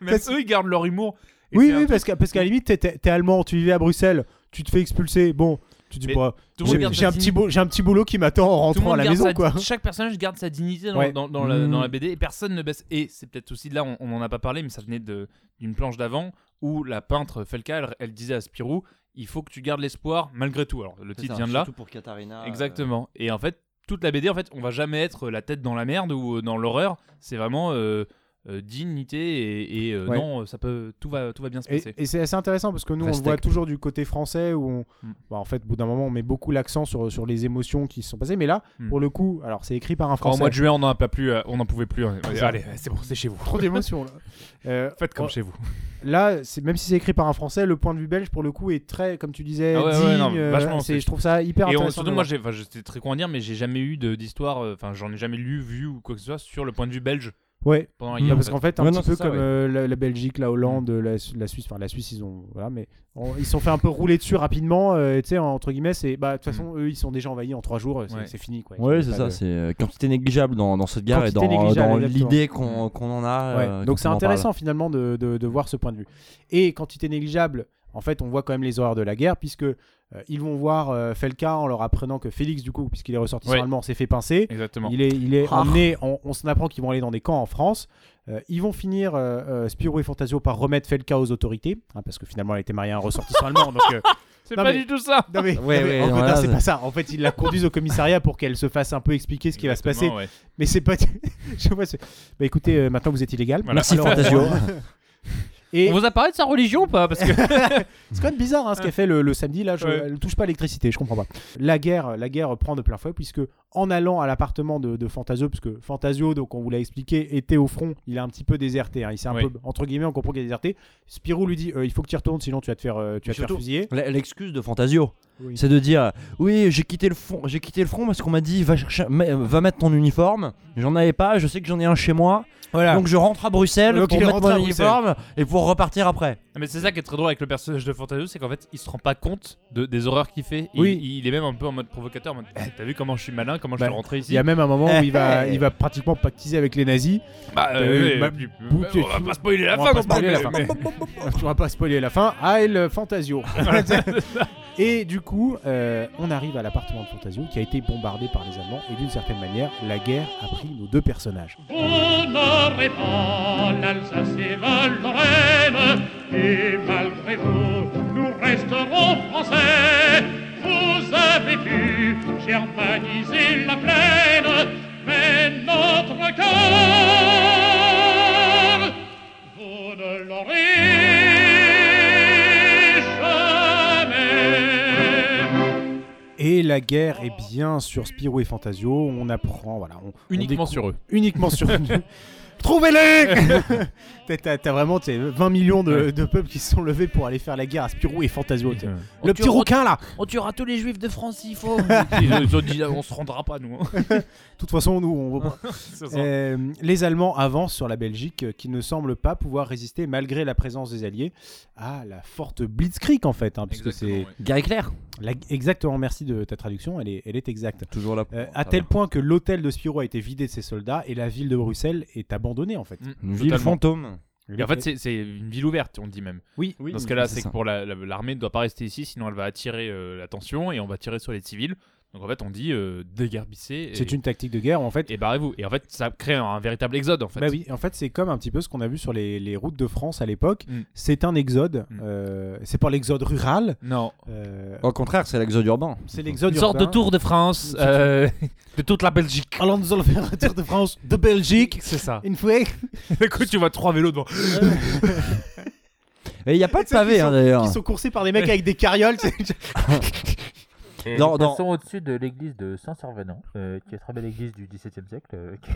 Même Ça, eux ils gardent leur humour. Oui, oui, parce qu'à parce qu'à la limite, t'es- allemand, tu vivais à Bruxelles, tu te fais expulser. Bon, tu dis monde J'ai un, petit j'ai un petit boulot qui m'attend en rentrant à la maison, quoi. Chaque personnage garde sa dignité dans, Ouais. dans, dans la, Mm. dans la BD et personne ne baisse. Et c'est peut-être aussi de là, on, on en a pas parlé, mais ça venait de- d'une planche d'avant où la peintre Felka, elle, elle disait à Spirou, il faut que tu gardes l'espoir malgré tout. Alors le titre ça, vient de là. surtout pour Katharina. euh, Exactement. Et en fait, toute la BD, en fait, on va jamais être la tête dans la merde ou euh, dans l'horreur. C'est vraiment euh, euh, dignité et, et, euh, Ouais. non, ça peut, tout va, tout va bien se passer. et c'est assez intéressant parce que nous, on le voit toujours du côté français où, on, Mm. bah, en fait, au bout d'un moment, on met beaucoup l'accent sur, sur les émotions qui se sont passées. Mais là, Mm. pour le coup, alors c'est écrit par un Quand au Français. mois de juin, on n'en a pas plus, euh, on n'en pouvait plus. ça. Allez, c'est bon, c'est chez vous. Trop d'émotions là. Euh, Faites comme oh, chez vous. Là, c'est- même si c'est écrit par un Français, le point de vue belge, pour le coup, est très, comme tu disais, Ah ouais, ouais, digne. non, vachement, je trouve ça hyper Et on- intéressant. surtout, moi, j'étais très con à dire, mais j'ai jamais eu d'histoire, enfin, j'en ai jamais lu, vu ou quoi que ce soit sur le point de vue belge Ouais. pendant la Mm. guerre. parce en qu'en fait. fait, un Ouais, petit non, peu ça, comme ouais. euh, la, la Belgique, la Hollande, la, la Suisse, enfin la Suisse, ils ont, voilà, mais on- ils se sont fait un peu rouler dessus rapidement. euh, tu sais, entre guillemets, c'est, bah, de toute façon, eux, ils sont déjà envahis en trois jours, c'est, fini, quoi. Ouais, c'est ça, de- c'est euh, quantité négligeable dans, dans cette guerre et dans, l'idée qu'on qu'on en a. Ouais, euh, donc c'est intéressant finalement de, de- de voir ce point de vue. Et quantité négligeable, en fait, on voit quand même les horreurs de la guerre, puisque euh, ils vont voir euh, Felka en leur apprenant que Félix, du coup, puisqu'il est ressorti Ouais. allemand, s'est fait pincer. Exactement. Il est, il est Ah. emmené, on, on s'en apprend qu'ils vont aller dans des camps en France. Euh, ils vont finir, euh, euh, Spirou et Fantasio, par remettre Felka aux autorités, hein, parce que finalement, elle était mariée à un ressortissant allemand. Donc, euh, C'est Non, pas mais- du tout ça. non, mais, Ouais, non, mais ouais, en fait, voilà, c'est c'est- pas ça. En fait, ils la conduisent au commissariat pour qu'elle se fasse un peu expliquer ce qui va se passer. Ouais. Mais c'est pas. Je vois, bah écoutez, euh, maintenant vous êtes illégal. Voilà. Merci Alors, Fantasio. Et On vous a parlé de sa religion ou pas Parce que c'est quand même bizarre hein, ce qu'elle fait le, le samedi là. Je, Ouais. Elle touche pas à l'électricité, je comprends pas. La guerre, la guerre prend de plein fouet puisque en allant à l'appartement de, de Fantasio, puisque Fantasio, donc on vous l'a expliqué, était au front, il a un petit peu déserté. hein, il s'est un Oui. peu entre guillemets, on comprend qu'il a déserté. Spirou lui dit, euh, il faut que tu y retournes, sinon tu vas te faire, euh, tu vas te faire fusiller. L'excuse de Fantasio, Oui. c'est de dire oui j'ai quitté le front, j'ai quitté le front parce qu'on m'a dit va chercher, va mettre ton uniforme. J'en avais pas, je sais que j'en ai un chez moi, Voilà. donc je rentre à Bruxelles Donc pour mettre mon uniforme et pour repartir après. Mais c'est ça qui est très drôle avec le personnage de Fantasio, c'est qu'en fait, il se rend pas compte de, des horreurs qu'il fait. Il- Oui. Il, est même un peu en mode provocateur. en mode, Eh, T'as vu comment je suis malin, comment je Bah, suis rentré il ici y a même un moment où il va, il va pratiquement pactiser avec les nazis. Bah, Euh, bah, puis- bah, on va pas spoiler la on fin va pas spoiler la fin. On va pas spoiler la fin. Ah, et le Fantasio. et du coup, euh, on arrive à l'appartement de Fantasio qui a été bombardé par les Allemands. Et d'une certaine manière, la guerre a pris nos deux personnages. Vous n'aurez pas l'Alsace et Lorraine, et malgré vous, nous resterons français. Vous avez pu germaniser la plaine, mais notre cœur, vous ne l'aurez Et la guerre est bien sur Spirou et Fantasio. On apprend, voilà. On, Uniquement sur eux. Uniquement sur Trouvez-les T'as- vraiment t'sais, 20 millions de, de peuples qui se sont levés pour aller faire la guerre à Spirou et Fantasio. t'sais. Le petit rouquin là On tuera tous les juifs de France s'il faut. ils, ont- ils ont dit, on se rendra pas, nous. De toute façon, nous, on va pas. Euh, les Allemands avancent sur la Belgique, euh, qui ne semble pas pouvoir résister, malgré la présence des Alliés, à la forte Blitzkrieg en fait, hein, puisque Exactement, c'est ouais. Guerre éclair. la- exactement. Merci de ta traduction, elle est, elle est exacte. Toujours là. Euh, à tel point que l'hôtel de Spirou a été vidé de ses soldats et la ville de Bruxelles est abandonnée en fait. Mm, Une ville fantôme. Et en fait, c'est- une ville ouverte, on dit même. oui, Oui, Dans ce cas-là, c'est que pour la- la- l'armée ne doit pas rester ici, sinon elle va attirer euh, l'attention et on va tirer sur les civils. Donc en fait, on dit euh, c'est une tactique de guerre en fait. Et barrez-vous. Et en fait, ça crée un, un véritable exode en fait. Bah oui, en fait, c'est comme un petit peu ce qu'on a vu sur les, les routes de France à l'époque. Mm. C'est un exode. Mm. euh, c'est pas l'exode rural. Non. euh, Au contraire, c'est l'exode urbain. c'est l'exode Une sorte de urbain. tour de France C'est- euh, de toute la Belgique. Alors nous allons faire un tour de France, de Belgique. C'est ça. Une fois. Écoute, tu vois trois vélos devant. Et il n'y a pas de pavé ils hein, sont- d'ailleurs. Ils sont coursés par des mecs avec des carrioles. Dans- dans- au-dessus de l'église de Saint-Servenant, euh, qui est très belle église du XVIIe siècle. euh, qui-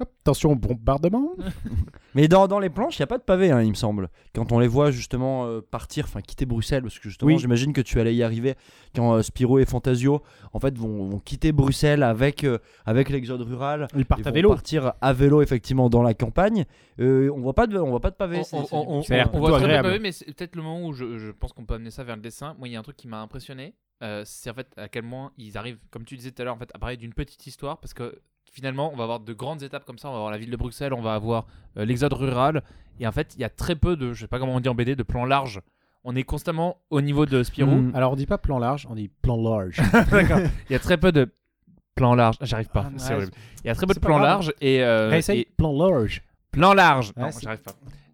Attention au bombardement. Mais dans, dans les planches, il n'y a pas de pavé, hein, il me semble. Quand on les voit justement euh, partir, enfin quitter Bruxelles, parce que justement, Oui. j'imagine que tu allais y arriver quand euh, Spiro et Fantasio, en fait, vont, vont quitter Bruxelles avec, euh, avec l'exode rural. Ils partent Ils à vont vélo. partir à vélo, effectivement, dans la campagne. Euh, on voit pas de, on voit pas de pavé. On, voit très peu de pavés, mais c'est peut-être le moment où je, je pense qu'on peut amener ça vers le dessin. Moi, il y a un truc qui m'a impressionné. euh, c'est en fait à quel point ils arrivent, comme tu disais tout à l'heure, en fait, à parler d'une petite histoire parce que finalement, on va avoir de grandes étapes comme ça. On va avoir la ville de Bruxelles, on va avoir euh, l'exode rural, et en fait, il y a très peu de, je sais pas comment on dit en BD, de plans larges. On est constamment au niveau de Spirou. Mm. Alors on dit pas plan large, on dit plan large. D'accord. Il y a très peu de plans larges. J'arrive pas. Ah, c'est ouais, horrible. Il y a très peu de plans larges et, euh, et- plan large. plan large. Non, j'arrive pas.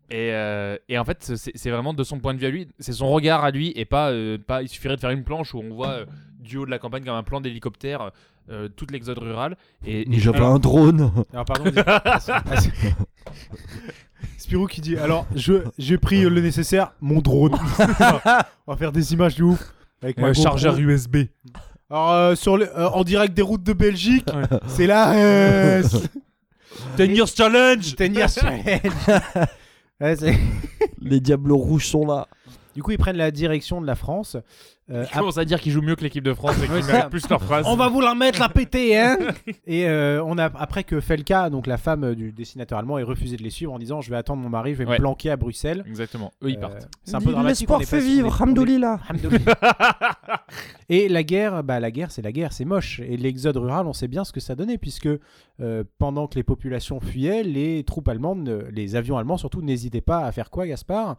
Et, euh, et en fait, c'est c'est vraiment de son point de vue à lui, c'est son regard à lui, et pas, euh, pas. Il suffirait de faire une planche où on voit euh, du haut de la campagne comme un plan d'hélicoptère euh, toute l'exode rural. Et, et J'avais un drone. Alors pardon. Ah, c'est- ah, c'est- Spirou qui dit alors je j'ai pris le nécessaire mon drone. on va faire des images de ouf avec ma un chargeur USB. Alors euh, sur le, euh, en direct des routes de Belgique, c'est là euh, 10 years challenge. tenir Ouais, c'est- Les diables rouges sont là. Du coup ils prennent la direction de la France. Euh, Je commence à dire qu'ils jouent mieux que l'équipe de France et qu'ils méritent plus leur phrase. On va vous la mettre la péter, hein Et euh, on a après que Felka, donc la femme du dessinateur allemand, ait refusé de les suivre en disant je vais attendre mon mari, je vais Ouais. me planquer à Bruxelles. Exactement. Eux, ils Euh, partent. C'est un peu dramatique. on est- Hamdoulillah. Alhamdoulilah. Et la guerre, bah la guerre, c'est la guerre, c'est moche. Et l'exode rural, on sait bien ce que ça donnait, puisque euh, pendant que les populations fuyaient, les troupes allemandes, euh, les avions allemands surtout, n'hésitaient pas à faire quoi, Gaspard?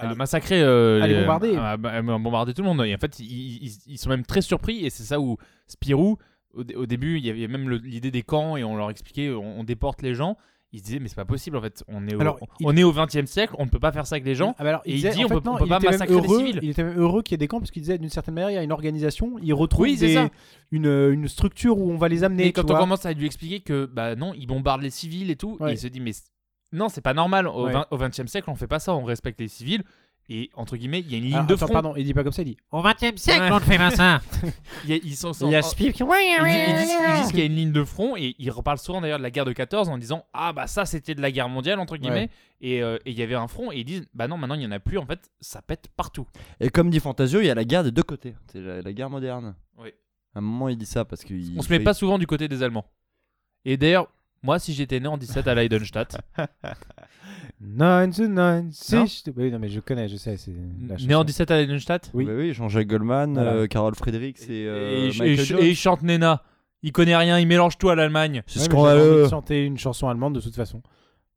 À massacrer, euh, les- bombarder. à- à- à bombarder tout le monde. Et en fait, ils, ils- ils sont même très surpris. Et c'est ça où Spirou, au, dé- au début, il y avait même l'idée des camps et on leur expliquait, on, on déporte les gens. Ils se disaient, mais c'est pas possible en fait. On est au, Alors, on est au 20 e siècle, on ne peut pas faire ça avec les gens. Ah bah alors, et il disait- dit, on fait, peut- on non, peut il pas massacrer heureux- civils. Il était même heureux qu'il y ait des camps, parce qu'il disait d'une certaine manière, il y a une organisation, il retrouve Oui, des- une, une structure où on va les amener. Et quand on vois. commence à lui expliquer que bah non, ils bombardent les civils et tout, Ouais. et il se dit mais non, c'est pas normal. Au, Ouais. 20, au 20e siècle, on fait pas ça, on respecte les civils. Et entre guillemets, il y a une ligne Ah, de attends, front. pardon, il dit pas comme ça, il dit Au XXe siècle, on ne fait pas ça. Il y a- ils sont, sont- Il y a en- Spip qui. Ils, disent- ils disent, ils disent qu'il y a une ligne de front et ils reparlent souvent d'ailleurs de la guerre de 14 en disant ah bah ça c'était de la guerre mondiale entre guillemets et euh, et il y avait un front et ils disent bah non maintenant il y en a plus en fait ça pète partout. Et comme dit Fantasio, il y a la guerre des deux côtés. C'est la, la guerre moderne. Oui. À un moment, il dit ça parce qu'il. On se met pas souvent du côté des Allemands. Et d'ailleurs moi si j'étais né en 17 à Leidenstadt, 996. Oui, non, mais je connais, je sais. c'est la né en chanson. 17 à Leidenstadt? Oui. Bah oui, Jean-Jacques Goldman, Voilà. euh, Carol Fredericks et, euh, et, il- et il- Jones. et il chante Nena. Il connaît rien, il mélange tout à l'Allemagne. C'est Ouais, mais j'avais envie scandaleux. de chanter une chanson allemande de toute façon.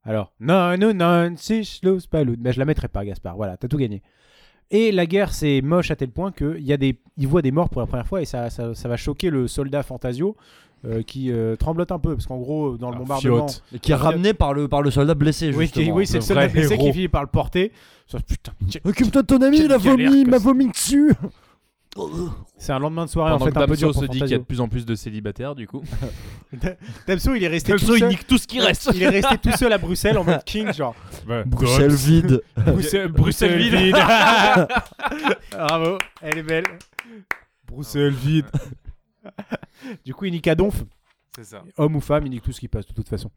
Alors, 996 los Ballon. Mais je la mettrai pas, Gaspard. Voilà, t'as tout gagné. Et la guerre, c'est moche à tel point qu'il y a des, il voit des morts pour la première fois et ça, ça, ça va choquer le soldat Fantasio euh, qui euh, tremblote un peu parce qu'en gros, dans le Ah, bombardement. Et qui est ramené par le, par le soldat blessé, oui, qui- justement. oui, c'est le le soldat blessé héros. qui finit par le porter. Putain, Occupe-toi de ton ami, il a vomi, il m'a vomi dessus. c'est un lendemain de soirée Pendant en fait un peu Babso dur se dit qu'il y a de plus en plus de célibataires du coup. Damso, il est resté tout il seul. nique tout ce qui reste. Il est resté tout seul à Bruxelles en mode king, genre. Bruxelles vide. Bruxelles, Bruxelles vide. Bravo, elle est belle. Bruxelles vide. Du coup, il nique à donf. C'est ça. Homme ou femme, il nique tout ce qui passe de toute façon.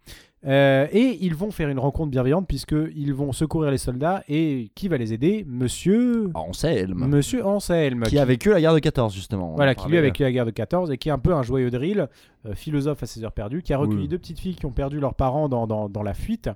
Euh, et ils vont faire une rencontre bienveillante puisqu'ils vont secourir les soldats. Et qui va les aider? Monsieur. Anselme. Monsieur Anselme. Qui a vécu la guerre de 14, justement. Voilà, qui lui a vécu la guerre de 14 et qui est un peu un joyeux drill, philosophe à ses heures perdues, qui a recueilli Oui. deux petites filles qui ont perdu leurs parents dans, dans, dans la fuite.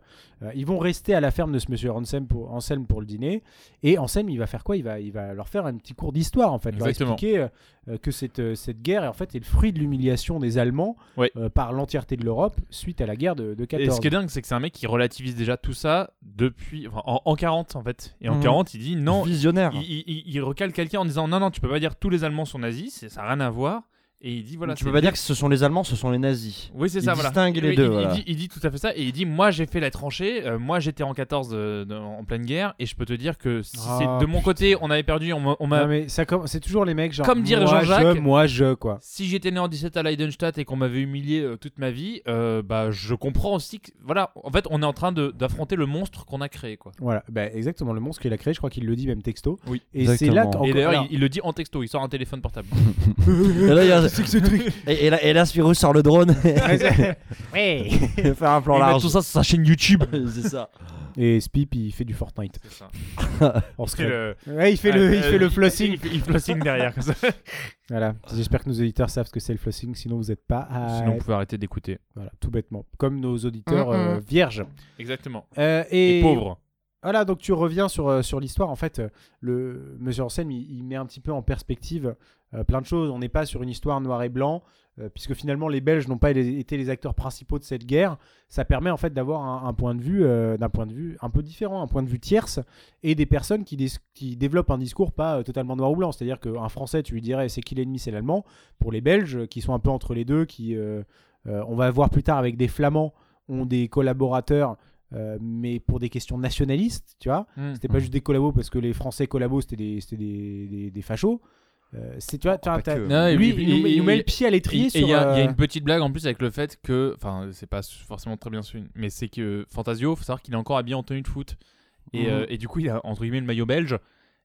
Euh, ils vont rester à la ferme de ce monsieur Anselme pour, Anselme pour le dîner. Et Anselme, il va faire quoi? Il va, il va leur faire un petit cours d'histoire, en fait. Exactement. Leur expliquer euh, euh, que cette, euh, cette guerre, en fait, est le fruit de l'humiliation des Allemands euh, par l'entièreté de l'Europe suite à la guerre de, de 14. Et ce qui est dingue, c'est que c'est un mec qui relativise déjà tout ça depuis. enfin, en, en 40 en fait. Et en. 40, il dit non. Visionnaire. Il, il- il- il recale quelqu'un en disant non, non, tu peux pas dire tous les Allemands sont nazis, ça n'a rien à voir. Et il dit voilà. tu peux pas dire que ce sont les Allemands, ce sont les nazis. Oui, c'est il ça, voilà. distingue les Oui, deux, Il, il voilà. dit, il dit tout à fait ça. Et il dit Moi, j'ai fait la tranchée. euh, moi, j'étais en 14 de- de- en pleine guerre. Et je peux te dire que si Ah, c'est de mon côté, on avait perdu. On m'a- on m'a- Non, mais ça c'est toujours les mecs genre. Comme moi, Jean-Jacques. je, Moi, je, quoi. Si j'étais né en 17 à Leidenstadt et qu'on m'avait humilié euh, toute ma vie, euh, bah, je comprends aussi que. Voilà, en fait, on est en train de- d'affronter le monstre qu'on a créé. Quoi. Voilà, bah, exactement. Le monstre qu'il a créé, je crois qu'il le dit même texto. Oui, Et c'est là Et d'ailleurs, il le dit en texto. Il sort un téléphone portable. Et là, il et, et là, et là, Spirou sort le drone Ouais. et faire un plan Il met large. tout ça sur sa chaîne YouTube. c'est ça. Et Spip, il fait du Fortnite. C'est ça. Et secret. le- Ouais, il fait le, il fait le flossing. Il, fait- il flossing derrière. comme ça. Voilà. J'espère que nos auditeurs savent ce que c'est le flossing, sinon vous n'êtes pas. à- Sinon, vous pouvez arrêter d'écouter. Voilà, tout bêtement. Comme nos auditeurs Mm, euh, mm. vierges. Exactement. Euh, Et, et pauvres. Voilà, donc tu reviens sur, euh, sur l'histoire. En fait, euh, le Monsieur Anselme, il, il met un petit peu en perspective euh, plein de choses. On n'est pas sur une histoire noir et blanc, euh, puisque finalement les Belges n'ont pas été les acteurs principaux de cette guerre. Ça permet en fait d'avoir un, un point de vue, euh, d'un point de vue un peu différent, un point de vue tierce, et des personnes qui, développent un discours pas euh, totalement noir ou blanc. C'est-à-dire qu'un Français, tu lui dirais c'est qui l'ennemi, c'est l'allemand. Pour les Belges, qui sont un peu entre les deux, qui, on va voir plus tard avec des Flamands, ont des collaborateurs. euh, mais pour des questions nationalistes, tu vois, Mm. c'était pas juste des collabos parce que les Français collabos c'était des, des, des, des fachos. Euh, c'est tu vois, tu que. Non, lui, il, nous met, et- il nous met et- le pied à l'étrier et sur. il y, a il y a euh, une petite blague en plus avec le fait que, enfin, c'est pas forcément très bien su, mais c'est que Fantasio, faut savoir qu'il est encore habillé en tenue de foot. Et, Mhm. euh, et du coup, il a entre guillemets le maillot belge.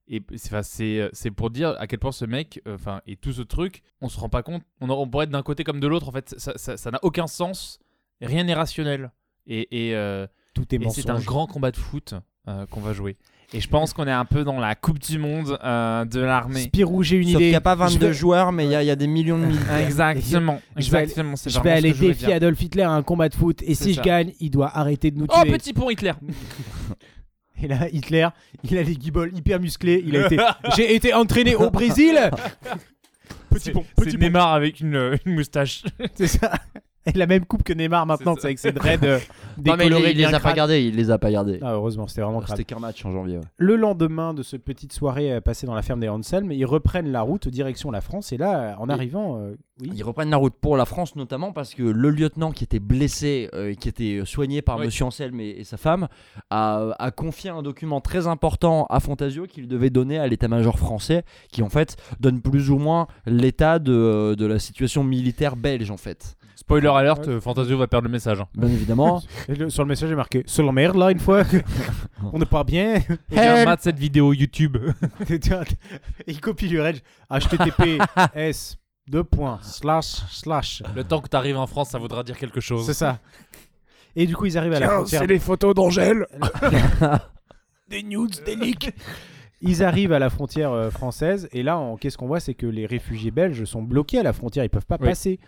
Et c'est pour dire à quel point ce mec, euh, enfin, et tout ce truc, on se rend pas compte. On, on pourrait être d'un côté comme de l'autre. En fait, ça n'a aucun sens. Rien n'est rationnel. Et, et, euh, tout est c'est un grand combat de foot euh, qu'on va jouer. Et je pense qu'on est un peu dans la Coupe du Monde euh, de l'armée. Spirou, j'ai une Sauf qu'il idée. n'y a pas Je 22 vais- joueurs, mais il y, a- il y a des millions de militaires. Exactement. Je vais Je vais aller je défier. Adolf Hitler à un combat de foot et si je ça. gagne, il doit arrêter de nous Oh, tuer. petit pont Hitler Et là, Hitler, il a les guibolles hyper musclés. Il a été. J'ai été entraîné au Brésil. Petit pont, c'est Neymar avec une, une moustache. C'est ça. Et la même coupe que Neymar maintenant, C'est avec ses dreads euh, Non, mais il, décolorés il les a pas gardés, il les a pas gardés. Ah, heureusement, c'était vraiment crade. C'était qu'un match en janvier. ouais. Le lendemain de cette petite soirée euh, passée dans la ferme des Anselm, ils reprennent la route direction la France. Et là, euh, en arrivant, euh, oui. Ils reprennent la route pour la France notamment parce que le lieutenant qui était blessé, euh, et qui était soigné par Oui. Monsieur Anselme et, et sa femme, a, a confié un document très important à Fantasio qu'il devait donner à l'état-major français, qui en fait donne plus ou moins l'état de, de la situation militaire belge en fait. Spoiler alert, euh, Fantasio va perdre le message. hein. Bien évidemment. Et le- sur le message, j'ai marqué sur la merde là une fois. On n'est pas bien. Regarde Matt, cette vidéo YouTube. Et il copie le reg. HTTP S deux points slash slash. Le temps que tu arrives en France, ça voudra dire quelque chose. C'est ça. Et du coup, ils arrivent à la frontière. les photos d'Angèle. Des nudes, des leaks. Ils arrivent à la frontière euh, française et là, qu'est-ce qu'on voit, c'est que les réfugiés belges sont bloqués à la frontière, ils peuvent pas Oui. passer.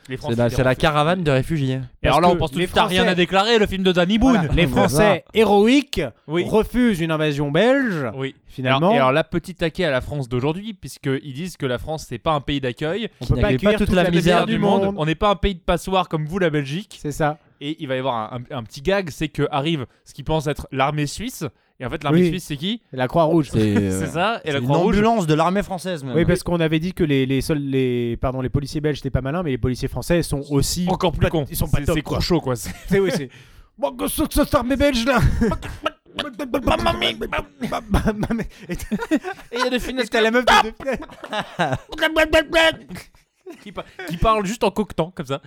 C'est la, caravane de réfugiés. Et alors là, on pense tout de les suite à rien Français- à déclarer, le film de Danny Boone. Voilà, les Français héroïques Oui. refusent une invasion belge. Oui. Finalement, Alors, et alors là, petit taquet à la France d'aujourd'hui, puisqu'ils disent que la France, c'est pas un pays d'accueil. on peut pas accueillir toute toute la la misère du monde. On n'est pas un pays de passoire comme vous, la Belgique. C'est ça. Et il va y avoir un, un- un petit gag, c'est que arrive ce qui pense être l'armée suisse. Et en fait, l'armée Oui. suisse, c'est qui? La Croix-Rouge. C'est euh, C'est ça. Et c'est la une Croix-Rouge. ambulance de l'armée française même. Oui, parce qu'on avait dit que les, les, seuls- les, pardon, les policiers belges étaient pas malins, mais les policiers français sont aussi. Encore plus pas- con. Ils sont pas C'est- top. C'est quoi. chaud, quoi. C'est- oui, c'est. Bon, que ce que cette armée belge là Et il y a des finesses t'as la meuf de. qui, pa- qui parle juste en coquetant, comme ça.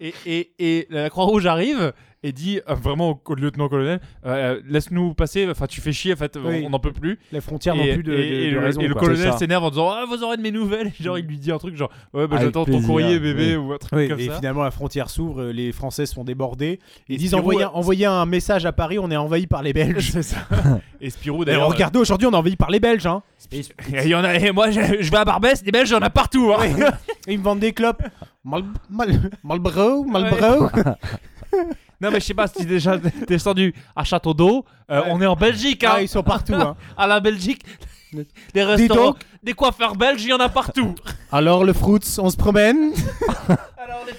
Et, et, et la Croix-Rouge arrive et dit euh, vraiment au, lieutenant-colonel euh, Laisse-nous passer, enfin tu fais chier, en fait, on- Oui. on n'en peut plus. Les frontières et, n'ont plus de, et- de- et de le, raison. et le quoi. colonel s'énerve en disant Ah, vous aurez de mes nouvelles. Et genre, il lui dit un truc genre Ouais, bah, Avec j'attends ton courrier, bébé, oui. ou un truc Oui, comme et ça. finalement la frontière s'ouvre, euh, les Français sont débordés. Ils Et disent Spirou, envoyez, euh, envoyez un message à Paris, on est envahi par les Belges. C'est ça. Et Spirou, D'ailleurs, regardez, aujourd'hui on est envahi par les Belges. Hein. euh, et il y en a, et moi, je, vais à Barbès, des Belges, il y en a partout. hein. Et ils me vendent des clopes. Mal, mal, Malbro, Malbro. Non, mais je sais pas si déjà t'es descendu à Château d'Eau. euh, Ouais. On est en Belgique, hein. Ah, ils sont partout. Hein. à la Belgique. Des restaurants, donc. des coiffeurs belges, il y en a partout. Alors le Fruits, on se promène. Alors les.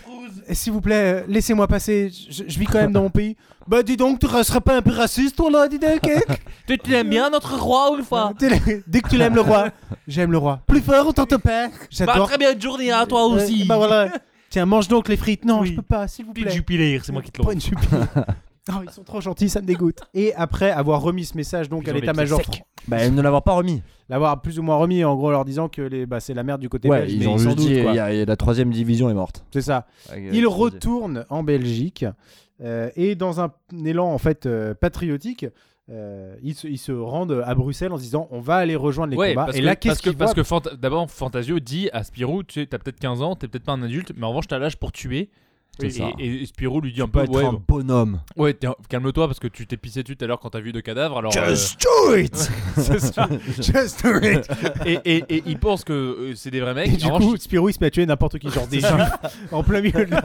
Et S'il vous plaît, euh, laissez-moi passer. Je, je vis quand même dans mon pays. Bah dis donc, tu seras pas un peu raciste, toi là, dis donc. hein Tu, tu aimes bien notre roi une fois? Dès que tu l'aimes le roi, j'aime le roi. Plus fort, on t'entend pas. Bah, J'adore. très bien, journée à toi Ouais, aussi. Bah voilà. Tiens, mange donc les frites. Non, Oui. je peux pas, s'il vous Puis plaît. Jupiler, c'est moi qui te Pas le une. Oh, ils sont trop gentils, ça me dégoûte. Et après avoir remis ce message donc Ils à ont les l'état-major, pieds secs. Bah, ne l'avoir pas remis. l'avoir plus ou moins remis en gros en leur disant que les, bah, c'est la merde du côté Ouais, belge, ils mais ont sans juste doute, dit quoi. il y a- il y a la troisième division est morte. C'est ça. Ils avec- retournent en Belgique euh, et dans un élan en fait euh, patriotique, euh, ils, se, ils se rendent à Bruxelles en se disant on va aller rejoindre les Ouais, combats. parce et que, là, qu'est-ce parce que Fanta- d'abord Fantasio dit à Spirou, tu sais, t'as peut-être 15 ans, t'es peut-être pas un adulte, mais en revanche t'as l'âge pour tuer. Ça. Et, et Spirou lui dit un peu être ouais, un bonhomme. ouais tiens, calme-toi parce que tu t'es pissé dessus tout à l'heure quand t'as vu deux cadavres. Alors, euh, Just do it c'est ça. Just do it. et, et, et il pense que euh, c'est des vrais mecs. Et du coup, Spirou il se met à tuer n'importe qui, genre des juifs, en plein milieu de.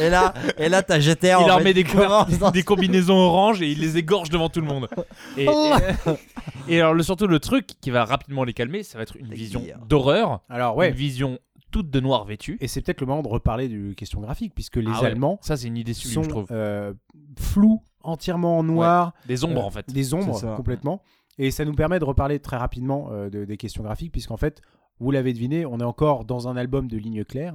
Et là, et là t'as GTR. il en leur met des, des combinaisons oranges et il les égorge devant tout le monde. Et, et, et alors, le, surtout, le truc qui va rapidement les calmer, ça va être une vision d'horreur, Alors ouais. une vision toute de noir vêtu. Et c'est peut-être le moment de reparler du question graphique, puisque les Ah ouais, Allemands Ça, c'est une idée sublime, sont je trouve. euh, flous, entièrement en noir, Des ombres, euh, en fait. des ombres complètement. Et ça nous permet de reparler très rapidement euh, de- des questions graphiques, puisqu'en fait, vous l'avez deviné, on est encore dans un album de ligne claire.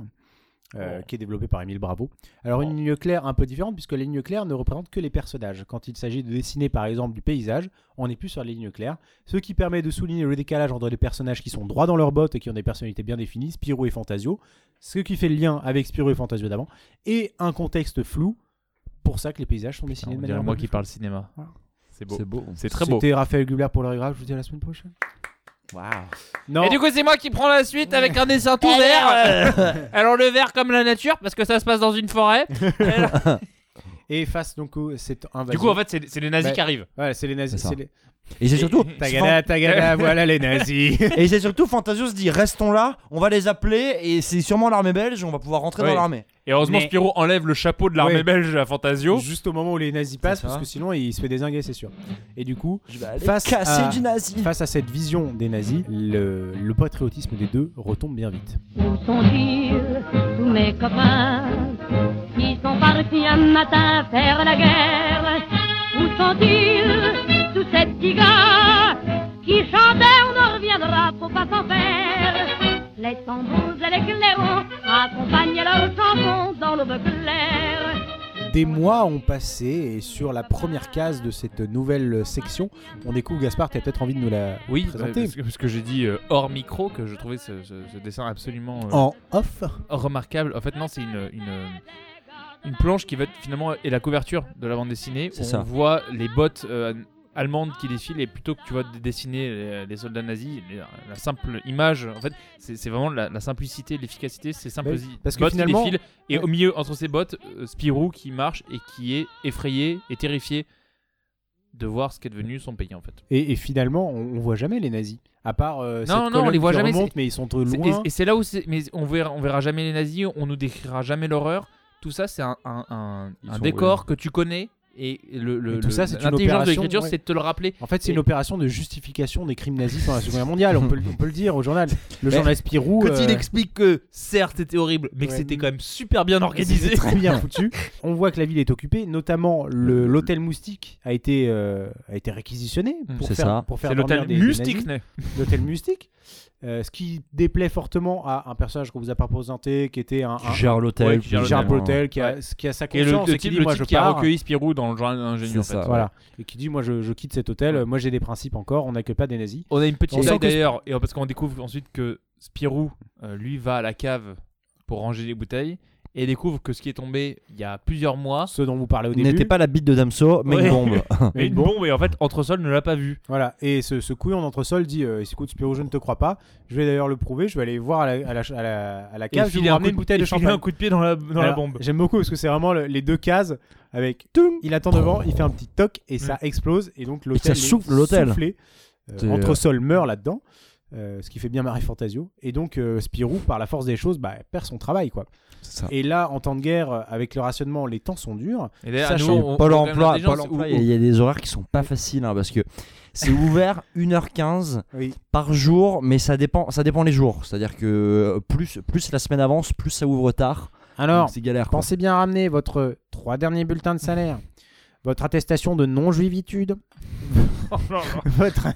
Euh, Oh. qui est développé par Émile Bravo. Alors une ligne claire un peu différente puisque la ligne claire ne représente que les personnages. Quand il s'agit de dessiner par exemple du paysage, on n'est plus sur la ligne claire, ce qui permet de souligner le décalage entre des personnages qui sont droits dans leurs bottes et qui ont des personnalités bien définies, Spirou et Fantasio, ce qui fait le lien avec Spirou et Fantasio d'avant, et un contexte flou, pour ça que les paysages sont dessinés On de manière moi qui parle cinéma. Voilà. C'est beau. C'est très beau. C'était Raphaël Gubler pour le je vous dis à la semaine prochaine. Waouh. Non, Et du coup, c'est moi qui prends la suite avec un dessin tout vert. euh, Alors, le vert comme la nature, parce que ça se passe dans une forêt. et face donc au cette invasion. du coup, en fait, c'est c'est les nazis Bah, qui arrivent. Voilà, c'est les nazis. C'est ça. c'est les- Et c'est surtout. Tagada, tagada, voilà les nazis. Et c'est surtout Fantasio se dit restons là, on va les appeler et c'est sûrement l'armée belge, on va pouvoir rentrer Ouais. dans l'armée. Et heureusement, Mais- Spirou enlève le chapeau de l'armée Ouais. belge à Fantasio. Juste au moment où les nazis passent, ça. parce que sinon il se fait désinguer, c'est sûr. Et du coup, Je vais aller Face casser à- du nazi. face à cette vision des nazis, le, le patriotisme des deux retombe bien vite. Où sont-ils, tous mes copains, qui sont partis un matin faire la guerre. Où sont-ils, tous ces petits qui chantaient on ne reviendra, faut pas s'en faire. Les tambours et les clairons accompagnaient leurs chansons dans l'aube claire Des mois ont passé et sur la première case de cette nouvelle section, on découvre Gaspard, tu as peut-être envie de nous la Oui, présenter parce que, parce que j'ai dit euh, hors micro que je trouvais ce, ce- ce dessin absolument euh, en off. remarquable. En fait, non, c'est une, une, une planche qui va être finalement est la couverture de la bande dessinée. C'est On ça. voit les bottes euh, allemandes qui défilent et plutôt que tu vois de dessiner les, les soldats nazis, les- la simple image, en fait, c'est c'est vraiment la, la simplicité, l'efficacité, ces simples Ouais, i- parce que finalement- défilent et Ouais. au milieu entre ces bottes, euh, Spirou qui marche et qui est effrayé et terrifié de voir ce qu'est devenu son pays en fait. Et, et finalement, on, on voit jamais les nazis. À part euh, Non, cette non, on les voit jamais, remonte, c'est- mais ils sont trop C'est- loin. Et, et c'est là où c'est. Mais on verra, on verra jamais les nazis, on nous décrira jamais l'horreur. Tout ça, c'est un, un, un- Ils un sont- décor que tu connais. Et le, le- Et tout le- ça, c'est une l'intelligence de opération, l'écriture, ouais. c'est de te le rappeler. En fait, c'est Et- une opération de justification des crimes nazis pendant la Seconde Guerre mondiale. On peut, le- on peut le dire au journal. Le Mais journal Spirou. Quand il euh, explique que certes c'était horrible, mais que c'était quand même super bien C'est organisé. très bien foutu. On voit que la ville est occupée, notamment le- l'hôtel Moustique a été, euh, a été réquisitionné pour C'est faire, ça. pour faire l'hôtel nazis. L'hôtel Moustique. Euh, ce qui déplaît fortement à un personnage qu'on vous a pas présenté, qui était un, un- gère l'hôtel. ouais, qui qui gère gère l'hôtel. l'hôtel, qui, a, Ouais. qui a sa Et le, conscience le et qui dit le moi type je qui a recueilli Spirou dans le journal d'ingénieur en fait. Voilà. Et qui dit moi je, je quitte cet hôtel, Ouais. moi j'ai des principes encore, on n'accueille pas des nazis. On a une petite blague d'ailleurs, et parce qu'on découvre ensuite que Spirou, euh, lui, va à la cave pour ranger les bouteilles et découvre que ce qui est tombé il y a plusieurs mois, Ceux dont vous parlez au début. n'était pas la bite de Damso, mais Ouais. une bombe. Mais une bombe, et en fait, Entresol ne l'a pas vu. Voilà, et ce, ce couillon d'entresol dit euh, écoute Spirou, je ne te crois pas. Je vais d'ailleurs le prouver. Je vais aller voir à la, à la, à la, à la Et cave. Je vais filer vous un, ramener coup une bouteille de champagne. un coup de pied dans la, dans la Alors, bombe. J'aime beaucoup parce que c'est vraiment le- les deux cases avec. toum, il attend devant, il fait un petit toc et ça explose. Et donc l'hôtel. ça est souffle l'hôtel. Euh, C'est- Entresol meurt là-dedans. Euh, ce qui fait bien marrer Fantasio. Et donc euh, Spirou, par la force des choses, bah, perd son travail. quoi. C'est ça. Et là, en temps de guerre, euh, avec le rationnement, les temps sont durs. Et d'ailleurs, sachant- nous, on- Pôle on- emploi, il y a des horaires qui sont pas faciles hein, parce que c'est ouvert 1h15 Oui. par jour, mais ça dépend, ça dépend les jours. C'est-à-dire que plus, plus la semaine avance, plus ça ouvre tard. Alors, Donc c'est galère. quoi. Pensez bien à ramener votre trois derniers bulletins de salaire, votre attestation de non-juivitude, votre, Non,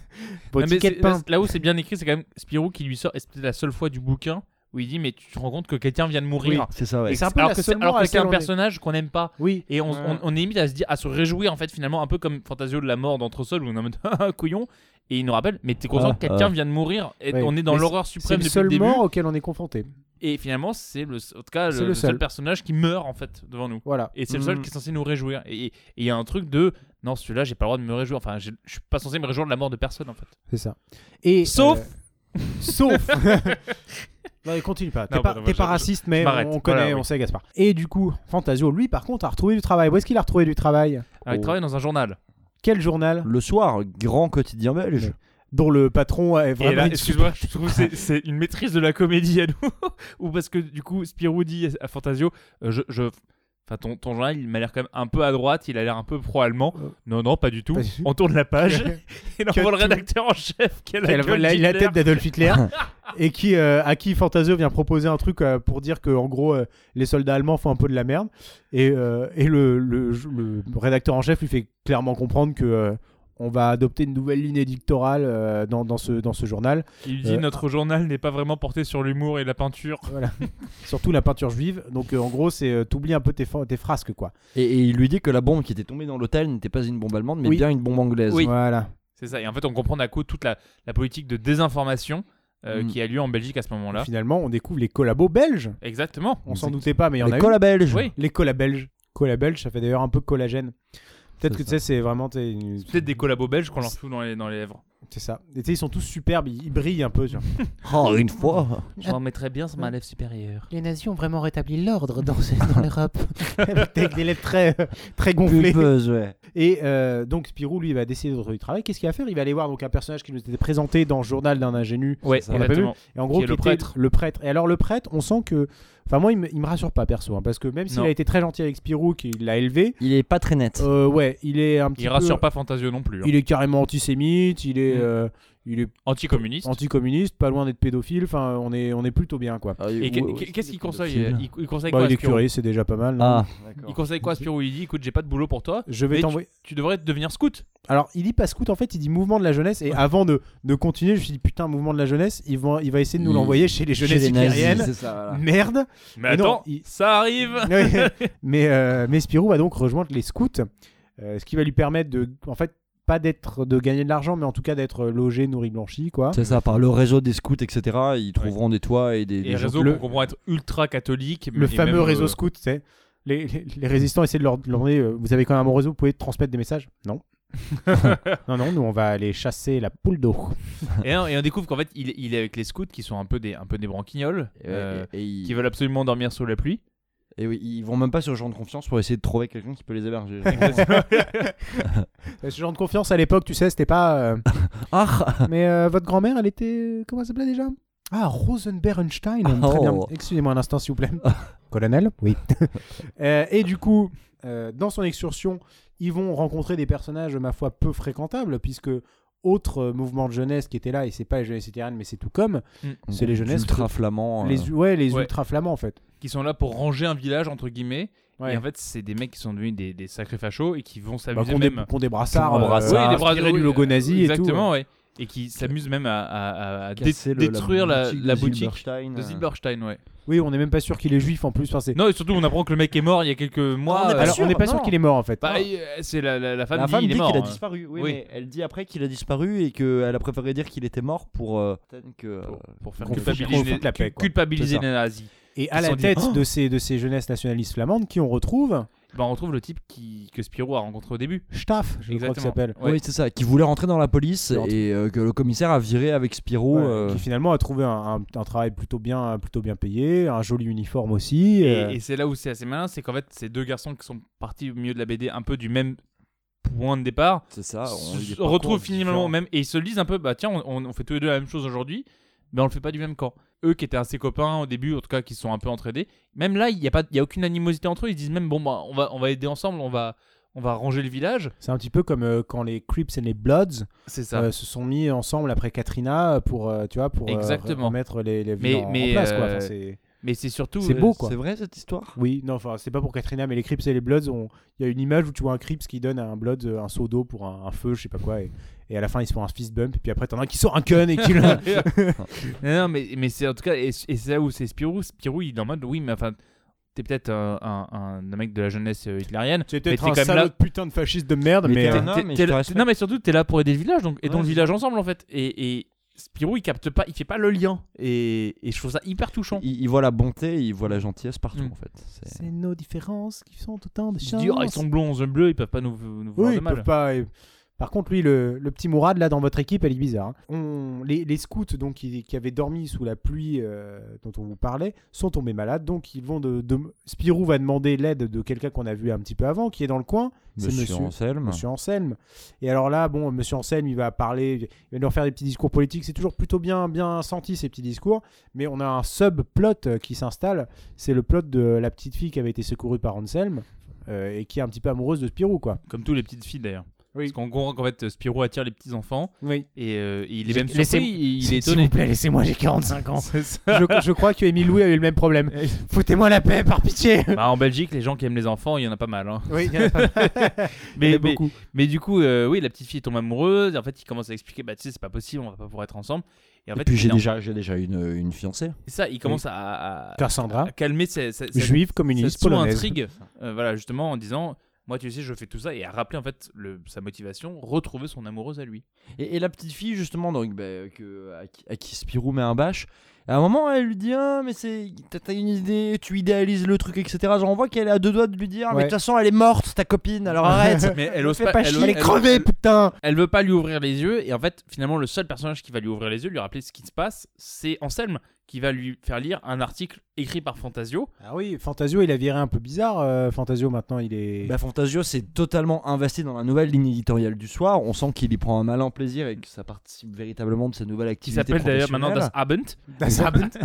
votre mais ticket c'est- de pain. là, là où c'est bien écrit, c'est quand même Spirou qui lui sort, et c'est peut-être la seule fois du bouquin où il dit Mais tu te rends compte que quelqu'un vient de mourir. C'est ça, ouais. Et c'est un peu alors la que c'est seule alors que c'est un est- personnage qu'on n'aime pas. Oui. Et on, Ouais. on- on est mis à se dire, à se réjouir en fait finalement un peu comme Fantasio de la mort d'Entresol où on est en mode Ah, couillon et il nous rappelle mais t'es conscient Ah, que quelqu'un ah. vient de mourir et Ouais. on est dans Mais l'horreur C'est suprême le depuis seul le début mort auquel on est confronté. et finalement c'est le en tout cas C'est le, le le seul. seul. personnage qui meurt en fait devant nous Voilà. et c'est le seul Mhm. qui est censé nous réjouir et il y a un truc de non celui-là j'ai pas le droit de me réjouir enfin je suis pas censé me réjouir de la mort de personne en fait C'est ça. Et Sauf- euh, sauf Non, il continue pas. Non, T'es bah, pas, non, t'es moi, pas je- raciste, mais on connaît, Voilà, oui. on sait Gaspard. Et du coup, Fantasio, lui, par contre, a retrouvé du travail. Où est-ce qu'il a retrouvé du travail? Ah, il travaille dans un journal. Quel journal? Le soir, grand quotidien belge. Ouais. Dont le patron est Et vraiment. là, excuse-moi, je trouve que c'est- c'est une maîtrise de la comédie à nous. Ou parce que du coup, Spirou dit à Fantasio, euh, je, je- Enfin, ton, ton journal, il m'a l'air quand même un peu à droite, il a l'air un peu pro-allemand. Euh. Non, non, pas du tout. Pas du tout. On tourne la page et on voit le rédacteur en chef qui a la, tête d'Adolf Hitler et qui euh, à qui Fantasio vient proposer un truc euh, pour dire que en gros les soldats allemands font un peu de la merde et, et le, le- le rédacteur en chef lui fait clairement comprendre que on va adopter une nouvelle ligne édictorale euh, dans, dans ce, dans ce journal, Il dit Euh, Notre journal n'est pas vraiment porté sur l'humour et la peinture. surtout la peinture juive. Donc euh, en gros, c'est euh, t'oublies un peu tes, tes frasques quoi. Et, et il lui dit que la bombe qui était tombée dans l'hôtel n'était pas une bombe allemande, mais Oui. bien une bombe anglaise. Oui. Voilà. C'est ça. Et en fait, on comprend d'un coup toute la, la politique de désinformation euh, Mm. qui a lieu en Belgique à ce moment-là. Finalement, on découvre les collabos belges. Exactement. On s'en doutait pas, mais il y en Les a eu. cols à belge. Oui. Les colas belges. Ça fait d'ailleurs un peu collagène. Peut-être que tu sais, c'est vraiment. Peut-être des collabos belges qu'on leur fout dans les, dans les lèvres. C'est ça. Et tu sais, ils sont tous superbes, ils, ils brillent un peu. tu vois. Oh, une fois. Je m'en mettrais bien sur ma lèvre supérieure. Les nazis ont vraiment rétabli l'ordre dans, dans l'Europe. Avec des lettres très, très gonflées. Pulpeuse, ouais. Et euh, donc Spirou, lui, va décider de retrouver du travail. Qu'est-ce qu'il va faire? Il va aller voir donc un personnage qui nous était présenté dans le journal d'un ingénu. Ouais, ça. On l'a pas. Et en gros, Qui est le était prêtre. Le prêtre. Et alors le prêtre, on sent que, enfin moi, il me, il me rassure pas perso, hein, parce que même s'il Non. a été très gentil avec Spirou, qu'il l'a élevé, Il est pas très net. euh, ouais, il est un petit Il peu. rassure pas Fantasio non plus. hein. Il est carrément antisémite. Il est, Mm. euh, il est Anticommuniste. anticommuniste, pas loin d'être pédophile. Enfin, on est, on est plutôt bien quoi. Ah, Et qu'est-ce qu'il conseille pédophiles. il, il conseille Bah, quoi il est Spirou curé, c'est déjà pas mal. non Ah, Il conseille quoi à Spirou Il dit écoute, j'ai pas de boulot pour toi. Je vais t'envoyer. Tu devrais devenir scout. Alors, il dit pas scout, en fait, il dit mouvement de la jeunesse. Et avant de, de continuer, je me suis dit, putain, mouvement de la jeunesse, ils vont, il va essayer de nous Il- l'envoyer chez les chez jeunesses hitlériennes. voilà. Merde. Mais Et non, attends, il- ça arrive. Mais, euh, mais Spirou va donc rejoindre les scouts, euh, ce qui va lui permettre de, en fait, pas d'être de gagner de l'argent, mais en tout cas d'être logé, nourri, blanchi, quoi. C'est ça, par le réseau des scouts, etc. Ils trouveront des toits et des. Et des gens- réseau le- qu'on comprend être ultra catholique. Le fameux même, réseau euh, scout, tu sais. Les, les, les résistants essaient de leur demander euh, Vous avez quand même un bon réseau, vous pouvez transmettre des messages? Non. non, non, nous on va aller chasser la poule d'eau. Et, on, et on découvre qu'en fait, il, il est avec les scouts qui sont un peu des, un peu des branquignoles, Et, euh, et- et ils- qui veulent absolument dormir sous la pluie. Et oui, ils vont même pas sur le champ de confiance pour essayer de trouver quelqu'un qui peut les héberger. Ce genre de confiance à l'époque, tu sais, c'était pas. euh, ah Mais euh, votre grand-mère, elle était. Comment elle s'appelait déjà? Ah, Rosenbergenstein. Très bien. Oh. Excusez-moi un instant, s'il vous plaît. Colonel Oui. Euh, et du coup, euh, dans son excursion, ils vont rencontrer des personnages, ma foi, peu fréquentables, puisque autre euh, mouvement de jeunesse qui était là, et c'est pas les jeunesses italiennes, mais c'est tout comme, c'est les jeunesses. ultra flamands. Les, ouais, les Ouais. ultra flamands en fait. Qui sont là pour ranger un village, entre guillemets. Ouais. Et en fait, c'est des mecs qui sont devenus des, des sacrés fachos et qui vont Bah, s'amuser qu'on des, même. qu'on des brassards, euh, brassards. Oui, des inspirés bras- du logo nazi et tout. Exactement, ouais. Et qui s'amusent même à, à- à- dé- le- détruire la, boutique la de boutique Silberstein, de euh. Silberstein, ouais. Oui, on est même pas sûr qu'il est juif en plus. Enfin, Non, et surtout, on apprend que le mec est mort il y a quelques mois. on est euh, pas Alors, sûr, on n'est pas non. sûr qu'il est mort en fait. bah, c'est la, la, la femme La dit femme il dit qu'il a hein. disparu, oui, Oui. mais elle dit après qu'il a disparu et qu'elle a préféré dire qu'il était mort pour euh, que. Pour, pour faire culpabiliser, la paix, culpabiliser les nazis. Et à la dit, tête Oh de, ces, de ces jeunesses nationalistes flamandes, qui on retrouve Bah, on retrouve le type qui, que Spirou a rencontré au début. Staff, je crois qu'il s'appelle. Ouais. Oui, c'est ça, qui voulait rentrer dans la police et euh, que le commissaire a viré avec Spirou. Ouais, euh, Qui finalement a trouvé un, un- un travail plutôt bien, plutôt bien payé, un joli uniforme aussi. Et, euh, et c'est là où c'est assez malin, c'est qu'en fait, ces deux garçons qui sont partis au milieu de la BD un peu du même point de départ, C'est ça, on, se des retrouvent parcours finalement différents. même et ils se disent un peu bah tiens on, on- on fait tous les deux la même chose aujourd'hui mais on le fait pas du même camp eux qui étaient assez copains au début en tout cas qui se sont un peu entraînés même là il y a pas il y a aucune animosité entre eux ils se disent même bon bah on va on va aider ensemble on va on va ranger le village C'est un petit peu comme euh, quand les Crips et les Bloods ça euh, se sont mis ensemble après Katrina pour, euh, tu vois, pour euh, Exactement. remettre les, les Mais- en, mais, en place. quoi. Enfin, c'est- mais c'est surtout C'est beau, quoi. C'est vrai cette histoire? Oui, non, enfin, c'est pas pour Katrina, mais les Crips et les Bloods, ont- il y a une image où tu vois un Crips qui donne à un Blood un seau d'eau pour un, un feu, je sais pas quoi, et, et à la fin ils se font un fist bump, et puis après t'en as un qui sort un cun et qui le. non, non, mais, mais c'est en tout cas, et, et c'est là où c'est Spirou. Spirou, il est en mode, oui, mais enfin, t'es peut-être un, un, un mec de la jeunesse euh, hitlérienne. C'est mais peut-être t'es un salaud là- de putain de fasciste de merde, Mais mais. t'es euh, Non, T'es- mais t'es là- non, surtout, t'es là pour aider le village, donc, et dans Ouais, le village ensemble, en fait. Et, et Spirou, il capte pas, il fait pas le lien. Et, et je trouve ça hyper touchant. il, il voit la bonté, il voit la gentillesse partout Mm. en fait. C'est- nos différences qui sont autant de Il se chances. dit, oh, ils sont blonds, ils sont bleus, ils peuvent pas nous, nous voir Oui, de ils mal. peuvent pas. Par contre, lui, le, le petit Mourad, là, dans votre équipe, elle est bizarre. hein. On, les, les scouts donc, qui, qui avaient dormi sous la pluie euh, dont on vous parlait sont tombés malades. Donc, ils vont de, de- Spirou va demander l'aide de quelqu'un qu'on a vu un petit peu avant, qui est dans le coin. C'est Monsieur Anselme. Monsieur Anselme. Et alors là, bon, Monsieur Anselme, il va parler, il va nous faire des petits discours politiques. C'est toujours plutôt bien, bien senti ces petits discours. Mais on a un subplot euh, qui s'installe. C'est le plot de la petite fille qui avait été secourue par Anselme euh, et qui est un petit peu amoureuse de Spirou, quoi. Comme tous les petites filles d'ailleurs. Oui. Parce qu'on comprend qu'en fait Spirou attire les petits enfants Oui. et euh, il est même laissez- surpris, il est S'il vous plaît, laissez-moi, j'ai 45 ans. C'est ça. je, je crois que Émile Louis a eu le même problème. Foutez-moi la paix, par pitié. Bah, en Belgique, les gens qui aiment les enfants, il y en a pas mal. hein. Oui, il y en a pas mal. Il y en mais, a mais, beaucoup. mais du coup, euh, oui, la petite fille tombe amoureuse. Et en fait, il commence à expliquer bah, tu sais, c'est pas possible, on va pas pouvoir être ensemble. Et en Et fait, puis j'ai déjà, j'ai déjà une, une fiancée. C'est ça, il commence à, à- Cassandra, à calmer cette, cette, juive cette communiste polonaise. sous-intrigue. Euh, voilà, justement, en disant Moi, tu sais, je fais tout ça. Et à rappeler en fait le, sa motivation, retrouver son amoureuse à lui. Et, et la petite fille, justement, donc, bah, que, à, qui, à qui Spirou met un bâche, à un moment, elle lui dit Ah, mais c'est. T'as une idée, tu idéalises le truc, etc. Genre, on voit qu'elle est à deux doigts de lui dire Ah, Mais Ouais. de toute façon, elle est morte, ta copine, alors arrête Mais elle ose pas, pas elle, chier, ose- elle est elle- crevée, elle- putain. elle veut pas lui ouvrir les yeux. Et en fait, finalement, le seul personnage qui va lui ouvrir les yeux, lui rappeler ce qui se passe, c'est Anselme qui va lui faire lire un article écrit par Fantasio. Ah oui, Fantasio, il a viré un peu bizarre. euh, Fantasio, maintenant, il est. Bah, Fantasio s'est totalement investi dans la nouvelle ligne éditoriale du soir. On sent qu'il y prend un malin plaisir et que ça participe véritablement de sa nouvelle activité. s'appelle d'ailleurs maintenant Das. Abend. Das Abend.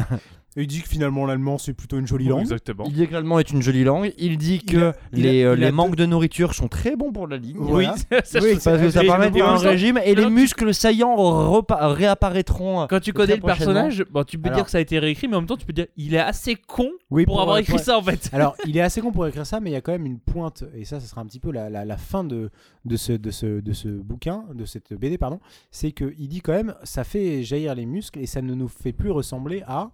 Il dit que finalement, l'allemand, c'est plutôt une jolie langue. Exactement. Il dit que l'allemand est une jolie langue. Il dit Il que il a- les, euh, il a les manques de nourriture sont très bons pour la ligne. Oui, Voilà. Ça, Oui, Parce que ça Et permet de faire un régime et les muscles saillants repa- réapparaîtront. Quand tu connais le personnage, bon, tu peux Alors- dire que ça a été réécrit, mais en même temps, tu peux dire il est assez con Oui, pour, avoir écrit pour- ça en fait. Alors, il est assez con pour écrire ça, mais il y a quand même une pointe, et ça, ça sera un petit peu la, la- la fin de, de, ce, de, ce, de ce bouquin, de cette BD, pardon. C'est qu'il dit quand même, ça fait jaillir les muscles et ça ne nous fait plus ressembler à.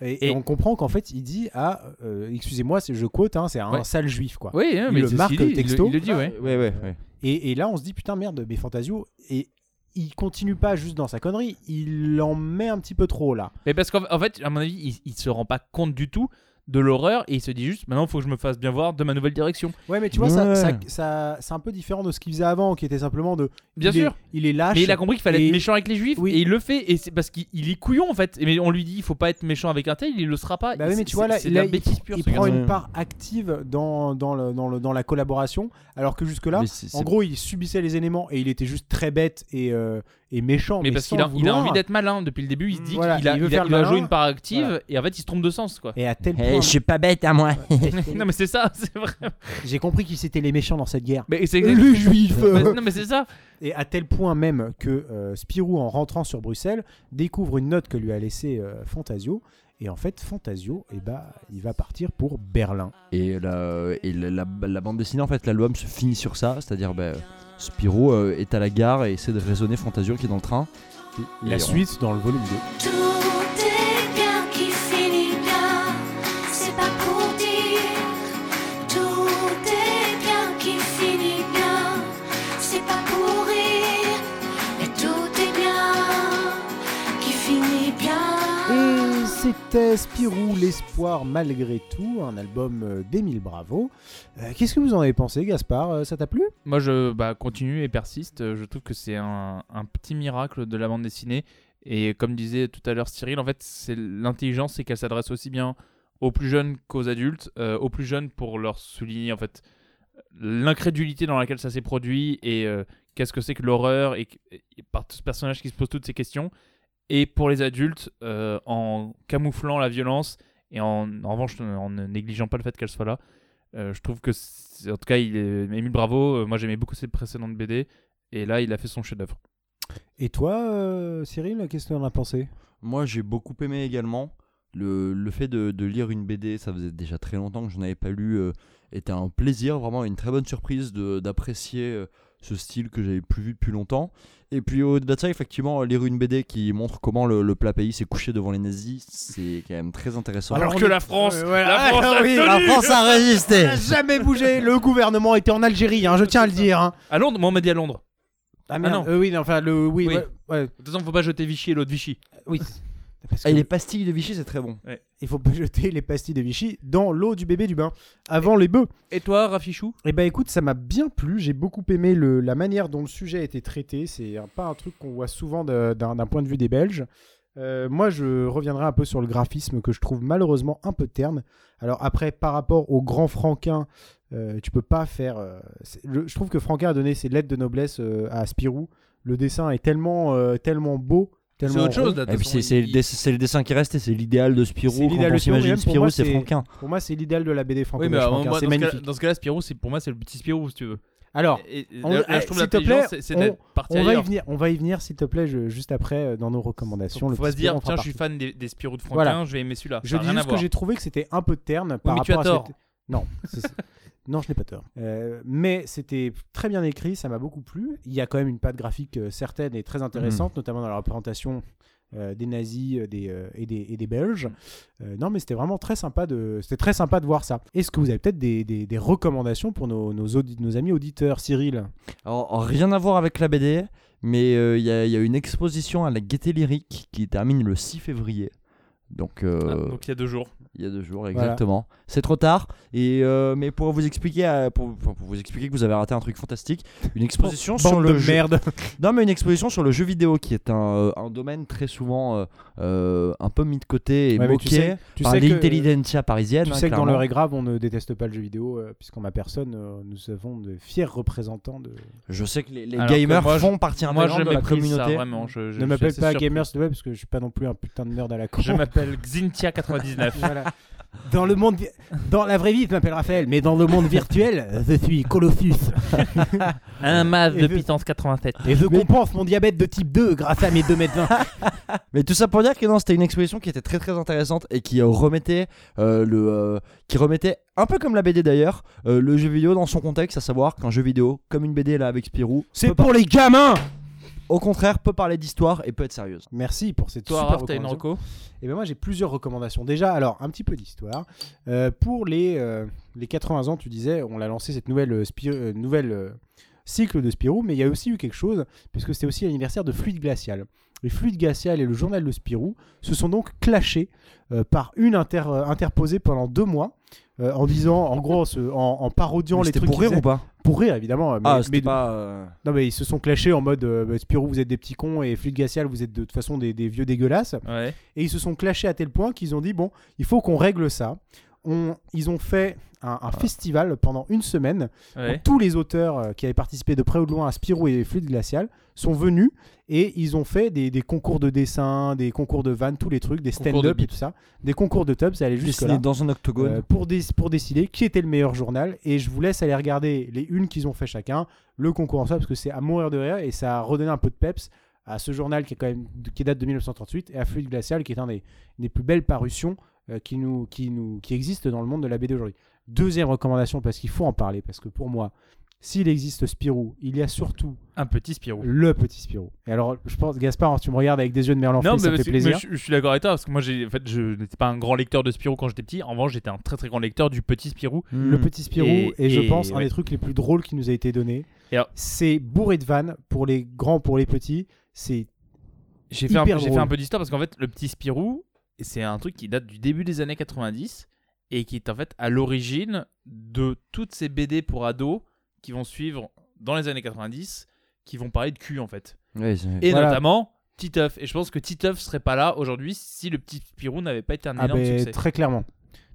Et, et Et- on comprend qu'en fait, il dit à. euh, Excusez-moi, je quote, hein, c'est un Ouais. sale juif, quoi. Oui, hein, Il mais le marque dit, il le- texto. Il le dit, ouais. Ouais, ouais, ouais. Et, et là, on se dit, putain, merde, mais Fantasio, et il continue pas juste dans sa connerie, il en met un petit peu trop là. Mais parce qu'en en fait, à mon avis, il, il se rend pas compte du tout de l'horreur et il se dit juste maintenant, il faut que je me fasse bien voir de ma nouvelle direction. Ouais, mais tu vois, ça, Ouais. ça, ça- c'est un peu différent de ce qu'il faisait avant, qui était simplement de. Bien il est- sûr. il est lâche. Mais il a compris qu'il fallait et- être méchant avec les juifs Oui. et il le fait et c'est parce qu'il il est couillon en fait. Mais on lui dit il faut pas être méchant avec un tel, il le sera pas. Bah oui, Et mais c'est- tu vois, là, il, bêtise pure. il prend une part active dans, dans, le, dans, le, dans la collaboration, alors que jusque-là, en gros, il subissait les éléments et il était juste très bête et, euh, et méchant. Mais parce qu'il a, il a envie d'être malin depuis le début. Il se dit Voilà, qu'il a, il veut il a- faire il le a malin. joué une part active Voilà. et en fait il se trompe de sens quoi. Et à tel point, je suis pas bête à moi. non mais c'est ça, c'est vrai. j'ai compris qu'ils étaient les méchants dans cette guerre. Mais c'est Les juifs non mais c'est ça. Et à tel point même que euh, Spirou, en rentrant sur Bruxelles, découvre une note que lui a laissée euh, Fantasio. Et en fait, Fantasio, eh ben, il va partir pour Berlin. Et, la, et la, la- la bande dessinée, en fait, l'album se finit sur ça, c'est-à-dire bah, Spirou euh, est à la gare et essaie de raisonner Fantasio qui est dans le train. Et- La et on- suite dans le volume 2. Spirou, l'espoir malgré tout, un album euh, d'Émile Bravo. Euh, Qu'est-ce que vous en avez pensé, Gaspard Euh, Ça t'a plu? Moi je bah, continue et persiste. Je trouve que c'est un, petit miracle de la bande dessinée. Et comme disait tout à l'heure Cyril, en fait, l'intelligence, c'est qu'elle s'adresse aussi bien aux plus jeunes qu'aux adultes. Aux plus jeunes pour leur souligner en fait l'incrédulité dans laquelle ça s'est produit et qu'est-ce que c'est que l'horreur et, par ce personnage qui se pose toutes ces questions. Et pour les adultes, euh, en camouflant la violence et en, en revanche en ne négligeant pas le fait qu'elle soit là. Euh, je trouve que, en tout cas, il est, Émile Bravo, euh, moi j'aimais beaucoup ses précédentes BD, et là il a fait son chef-d'œuvre. Et toi, euh, Cyril, qu'est-ce que tu en as pensé? Moi, j'ai beaucoup aimé également. Le, le fait de, de lire une BD, ça faisait déjà très longtemps que je n'avais pas lu, euh, était un plaisir, vraiment une très bonne surprise de- d'apprécier euh, ce style que j'avais plus vu depuis longtemps. Et puis au-delà de ça, effectivement, lire une BD qui montre comment le, le plat pays s'est couché devant les nazis, c'est quand même très intéressant. Alors que la France, Euh, ouais, la ah, France a oui, tenu la France a résisté n'a jamais bougé. Le gouvernement était en Algérie, hein, je tiens à le dire. hein. À Londres, moi on m'a dit à Londres. Ah, merde. non. Euh, oui, non, enfin, le, oui, Oui. ouais, ouais, De toute façon, faut pas jeter Vichy et l'autre Vichy. oui. Parce Ah, et que les pastilles de Vichy, c'est très bon. Il faut pas jeter les pastilles de Vichy dans l'eau du bébé du bain avant les bœufs. Et toi, Rafichou Eh ben écoute, ça m'a bien plu. J'ai beaucoup aimé le, la manière dont le sujet a été traité. C'est pas un truc qu'on voit souvent d'un point de vue des Belges. Euh, moi, je reviendrai un peu sur le graphisme que je trouve malheureusement un peu terne. Alors après, par rapport au grand Franquin, euh, tu peux pas faire. euh, le- je trouve que Franquin a donné ses lettres de noblesse à Spirou. Le dessin est tellement, tellement beau. C'est autre chose là. Et puis c'est le, il- dessin qui reste et c'est l'idéal de C'est Spirou. l'idéal Quand de on Spirou, s'imagine Spirou, moi, c'est Franquin. Pour moi, c'est l'idéal de la BD Franquin. moi, C'est dans, ce cas, magnifique. dans ce cas-là, Spirou, c'est pour moi, c'est le petit Spirou, si tu veux. Alors, s'il te plaît, on- on va y venir, on va y venir s'il te plaît, je- juste après euh, dans nos recommandations. Il le faut se dire, tiens, je suis fan des, des Spirou de Franquin, Voilà. je vais aimer celui-là. Je dis juste que j'ai trouvé que c'était un peu terne par mais tu rapport as à tort. cette- Non, c'est- non, je n'ai pas tort. Euh, mais c'était très bien écrit, ça m'a beaucoup plu. Il y a quand même une patte graphique euh, certaine et très intéressante, notamment dans la représentation euh, des nazis euh, des, euh, et, des, et des Belges. Non, mais c'était vraiment très sympa de, c'était très sympa de voir ça. Est-ce que vous avez peut-être des, des- des recommandations pour nos, nos, audi- nos amis auditeurs, Cyril? Alors, rien à voir avec la BD, mais il y, y a une exposition à la Gaieté Lyrique qui termine le 6 février. Donc, euh, Ah, donc il y a deux jours. il y a deux jours, Voilà. exactement. C'est trop tard. Et euh, mais pour vous expliquer, euh, pour, vous expliquer que vous avez raté un truc fantastique, une exposition sur le jeu. merde. Non, mais une exposition sur le jeu vidéo qui est un, un domaine très souvent euh, un peu mis de côté et Ouais, moqué tu sais- tu par l'intelligentsia parisienne. Tu hein, sais que dans l'heure est grave, on ne déteste pas le jeu vidéo, euh, puisqu'en ma personne, euh, nous avons de fiers représentants de. Je sais que les, les Alors que gamers moi, je- font partie intégrante de la communauté. ça, vraiment. Je, je- ne m'appelle pas surpris. Gamers de parce que je suis pas non plus un putain de nerd à la con. Je m'appelle Xintia99. Voilà. Dans le monde, dans la vraie vie, je m'appelle Raphaël, mais dans le monde virtuel, je suis Colossus. Un masque Et de je- puissance 87. Et je compense mon diabète de type 2 grâce à mes 2 mètres 20. Mais tout ça pour dire que non, c'était une exposition qui était très très intéressante et qui euh, remettait euh, le, euh, qui remettait un peu comme la BD d'ailleurs, euh, le jeu vidéo dans son contexte, à savoir qu'un jeu vidéo comme une BD là avec Spirou, C'est pour les gamins au contraire peut parler d'histoire et peut être sérieuse. Merci pour cette Toi, super Raph, une recommandation. reco Et ben moi j'ai plusieurs recommandations. Déjà, alors un petit peu d'histoire. Euh, pour les, euh, les 80 ans, tu disais, on a lancé cette nouvelle, euh, euh, nouvelle euh, cycle de Spirou, mais il y a aussi eu quelque chose, puisque c'était aussi l'anniversaire de Fluide Glacial. Les Fluide Glacial et le journal de Spirou se sont donc clashés euh, par une inter- interposée pendant deux mois. Euh, en disant, en gros, en, en parodiant Mais les trucs pour rire ou pas Pour rire, évidemment. mais- Ah, mais pas. euh, Non, mais ils se sont clashés en mode euh, bah, Spirou, vous êtes des petits cons et Fluide Glacial, vous êtes de toute façon des, des vieux dégueulasses. Ouais. Et ils se sont clashés à tel point qu'ils ont dit bon, il faut qu'on règle ça. On, ils ont fait un, un festival pendant une semaine. Ouais. où tous les auteurs euh, qui avaient participé de près ou de loin à Spirou et Fluide Glacial sont venus et ils ont fait des, des concours de dessin, des concours de vannes, tous les trucs, des de stand-up et tout ça, des concours de tubs, ça allait là. dans un octogone. pour, dé- pour décider qui était le meilleur journal. Et je vous laisse aller regarder les unes qu'ils ont fait chacun, le concours en soi, parce que c'est à mourir de rire et ça a redonné un peu de peps à ce journal qui, est quand même, qui date de 1938 et à Fluide Glacial qui est un des, des plus belles parutions euh, qui, nous, qui, nous, qui existent dans le monde de la BD aujourd'hui. Deuxième recommandation, parce qu'il faut en parler, parce que pour moi, s'il existe Spirou, il y a surtout Un petit Spirou. le petit Spirou. Et alors, je pense, Gaspard, tu me regardes avec des yeux de merlan Non, ça mais, me fait plaisir. mais je, je suis d'accord avec toi parce que moi, j'ai, en fait, je n'étais pas un grand lecteur de Spirou quand j'étais petit. En revanche, j'étais un très très grand lecteur du petit Spirou. Le petit Spirou Et- et, je et- pense un des trucs les plus drôles qui nous a été donné. Alors- C'est bourré de vannes pour les grands, pour les petits. C'est J'ai fait, un, Hyper j'ai fait drôle. un peu d'histoire parce qu'en fait, le petit Spirou, c'est un truc qui date du début des années 90 et qui est en fait à l'origine de toutes ces BD pour ados qui vont suivre dans les années 90 qui vont parler de cul en fait. Et Voilà. notamment Titeuf. Et je pense que Titeuf serait pas là aujourd'hui si le petit Spirou n'avait pas été un ah énorme ben, succès. très clairement.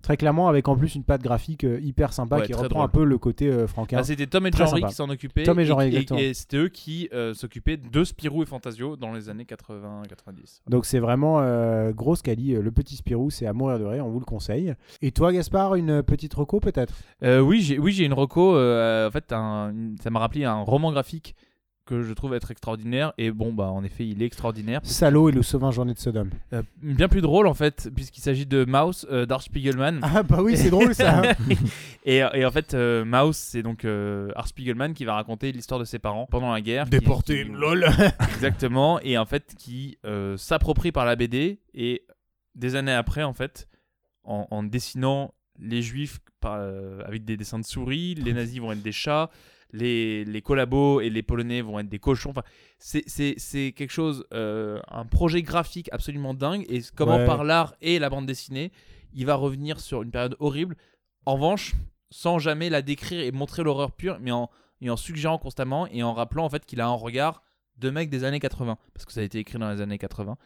Très clairement, avec en plus une patte graphique euh, hyper sympa Ouais, qui reprend un peu le côté euh, Franquin. Bah, c'était Tom et sympa. qui s'en occupaient. Tom et Jean-Marie, et, exactement. et c'était eux qui euh, s'occupaient de Spirou et Fantasio dans les années 80-90. Donc c'est vraiment euh, grosse quali. euh, Le petit Spirou, c'est à mourir de rire, on vous le conseille. Et toi, Gaspard, une petite reco peut-être? Oui, j'ai oui, une reco. en fait, un- ça m'a rappelé un roman graphique que je trouve être extraordinaire. Et bon, bah, en effet, il est extraordinaire. Salaud et le sauvin journée de Sodome. Euh, bien plus drôle, en fait, puisqu'il s'agit de Mouse euh, d'Art Spiegelman. Ah bah oui, c'est drôle ça. et, et en fait, euh, Mouse, c'est donc euh, Art Spiegelman qui va raconter l'histoire de ses parents pendant la guerre. qui- Déporté, qui- lol. Exactement. Et en fait, qui s'approprie par la BD et des années après, en fait, en, en dessinant les juifs par- avec des dessins de souris, les nazis vont être des chats, les, les collabos et les polonais vont être des cochons. Enfin, c'est- quelque chose, euh, un projet graphique absolument dingue. Et comment Ouais. par l'art et la bande dessinée, il va revenir sur une période horrible. En revanche, sans jamais la décrire et montrer l'horreur pure, mais en, et en suggérant constamment et en rappelant en fait qu'il a un regard de mec des années 80, parce que ça a été écrit dans les années 80.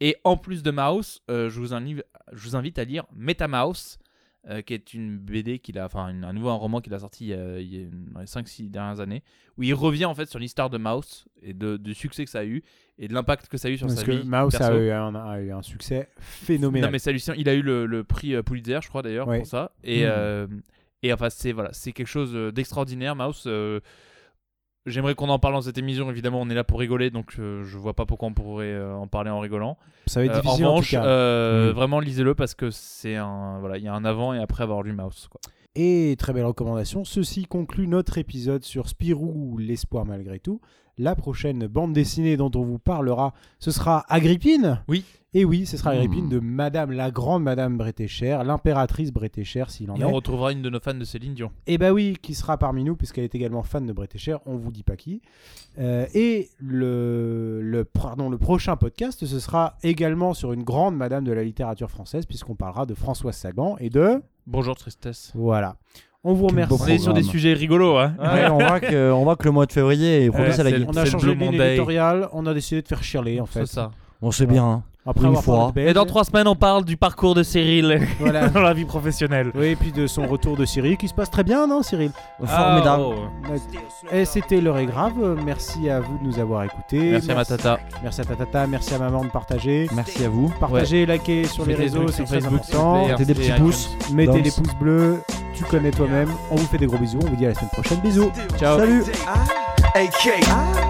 Et en plus de Mouse, euh, je, vous invite, je vous invite à lire MetaMouse, euh, qui est une BD qu'il a, enfin un nouveau roman qu'il a sorti il y a, il y a dans les 5-6 dernières années, où il revient en fait sur l'histoire de Mouse et de, du succès que ça a eu et de l'impact que ça a eu sur Parce sa que vie. Mouse a eu, un, a eu un succès phénoménal. Non mais c'est hallucinant. Il a eu le, le prix euh, Pulitzer, je crois d'ailleurs, Ouais. pour ça. Et, euh, et enfin, c'est voilà, quelque chose euh, d'extraordinaire, Mouse. J'aimerais qu'on en parle dans cette émission. Évidemment, on est là pour rigoler, donc euh, je vois pas pourquoi on pourrait euh, en parler en rigolant. Ça va être Euh, difficile, En en tout revanche, cas. Mhm. vraiment lisez-le parce que c'est un voilà, il y a un avant et après avoir lu Mouse. Quoi. Et très belle recommandation. Ceci conclut notre épisode sur Spirou, l'espoir malgré tout. La prochaine bande dessinée dont on vous parlera, ce sera Agrippine. Oui. Et oui, ce sera Agrippine Hmm. de Madame la grande Madame Bretécher, l'impératrice Bretécher s'il en Et est. on retrouvera une de nos fans de Céline Dion. Et bah oui, qui sera parmi nous, puisqu'elle est également fan de Bretécher, on vous dit pas qui. Euh, et le, le, pardon, le prochain podcast, ce sera également sur une grande madame de la littérature française, puisqu'on parlera de Françoise Sagan et de... Bonjour tristesse. Voilà. On vous remercie. On est sur des sujets rigolos, hein. Ouais, on, voit que, on voit que le mois de février est propice à la c'est guerre. On a changé éditoriale, on a décidé de faire chialer en fait. C'est ça. On sait bien. hein. Après Une fois. Et dans trois semaines, on parle du parcours de Cyril Voilà. dans la vie professionnelle. Oui, et puis de son retour de Cyril, qui se passe très bien, non Cyril? Formidable. Ah, oh. Et c'était l'heure est grave. Merci à vous de nous avoir écoutés. Merci à ma tata. Merci à ta tata, merci à maman de partager. Merci à vous. Partagez, likez sur les Mettez réseaux, c'est sur très Facebook, important. plaît, Mettez des et petits pouces. Mettez Dance. des pouces bleus. Tu connais toi-même. On vous fait des gros bisous. On vous dit à la semaine prochaine. Bisous. Ciao. Salut. AK.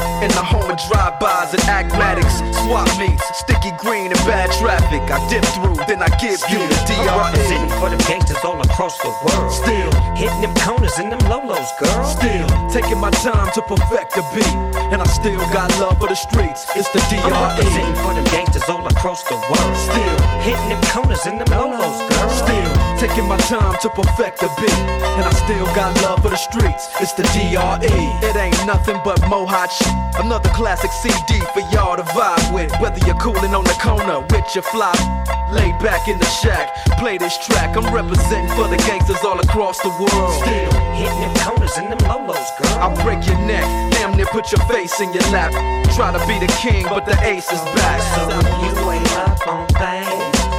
In the home of drive-bys and acmatics. Swap meets, sticky green and bad traffic. I dip through, then I give you the DRE. for the gangsters all across the world. Still, Hitting them corners and them lolos, girl. still taking my time to perfect the beat. And I still got love for the streets. It's the DRE. for the gangsters all across the world. Still, Hitting them corners and them lolos, girl. Still taking my time to perfect the beat, and I still got love for the streets. It's the DRE. It ain't nothing but mohawk shit. Another classic CD for y'all to vibe with. Whether you're cooling on the corner with your fly, Lay back in the shack, play this track. I'm representing for the gangsters all across the world. Still hitting them corners and them lolos, girl. I'll break your neck, damn near put your face in your lap. Try to be the king, but the ace is back. So you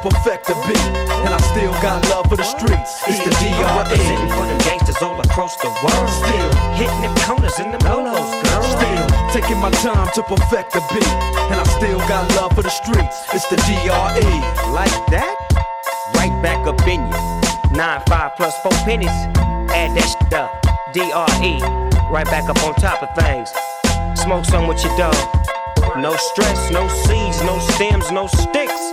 perfect the beat, and I still got love for the streets. It's the DRE. for them gangsters all across the world. Still, Hitting them corners and them lolos, girl. still taking my time to perfect the beat, and I still got love for the streets. It's the DRE. Like that? Right back up in you. Nine, five plus four pennies. Add that shit up. DRE. Right back up on top of things. Smoke some with your dog. No stress, no seeds, no stems, no sticks.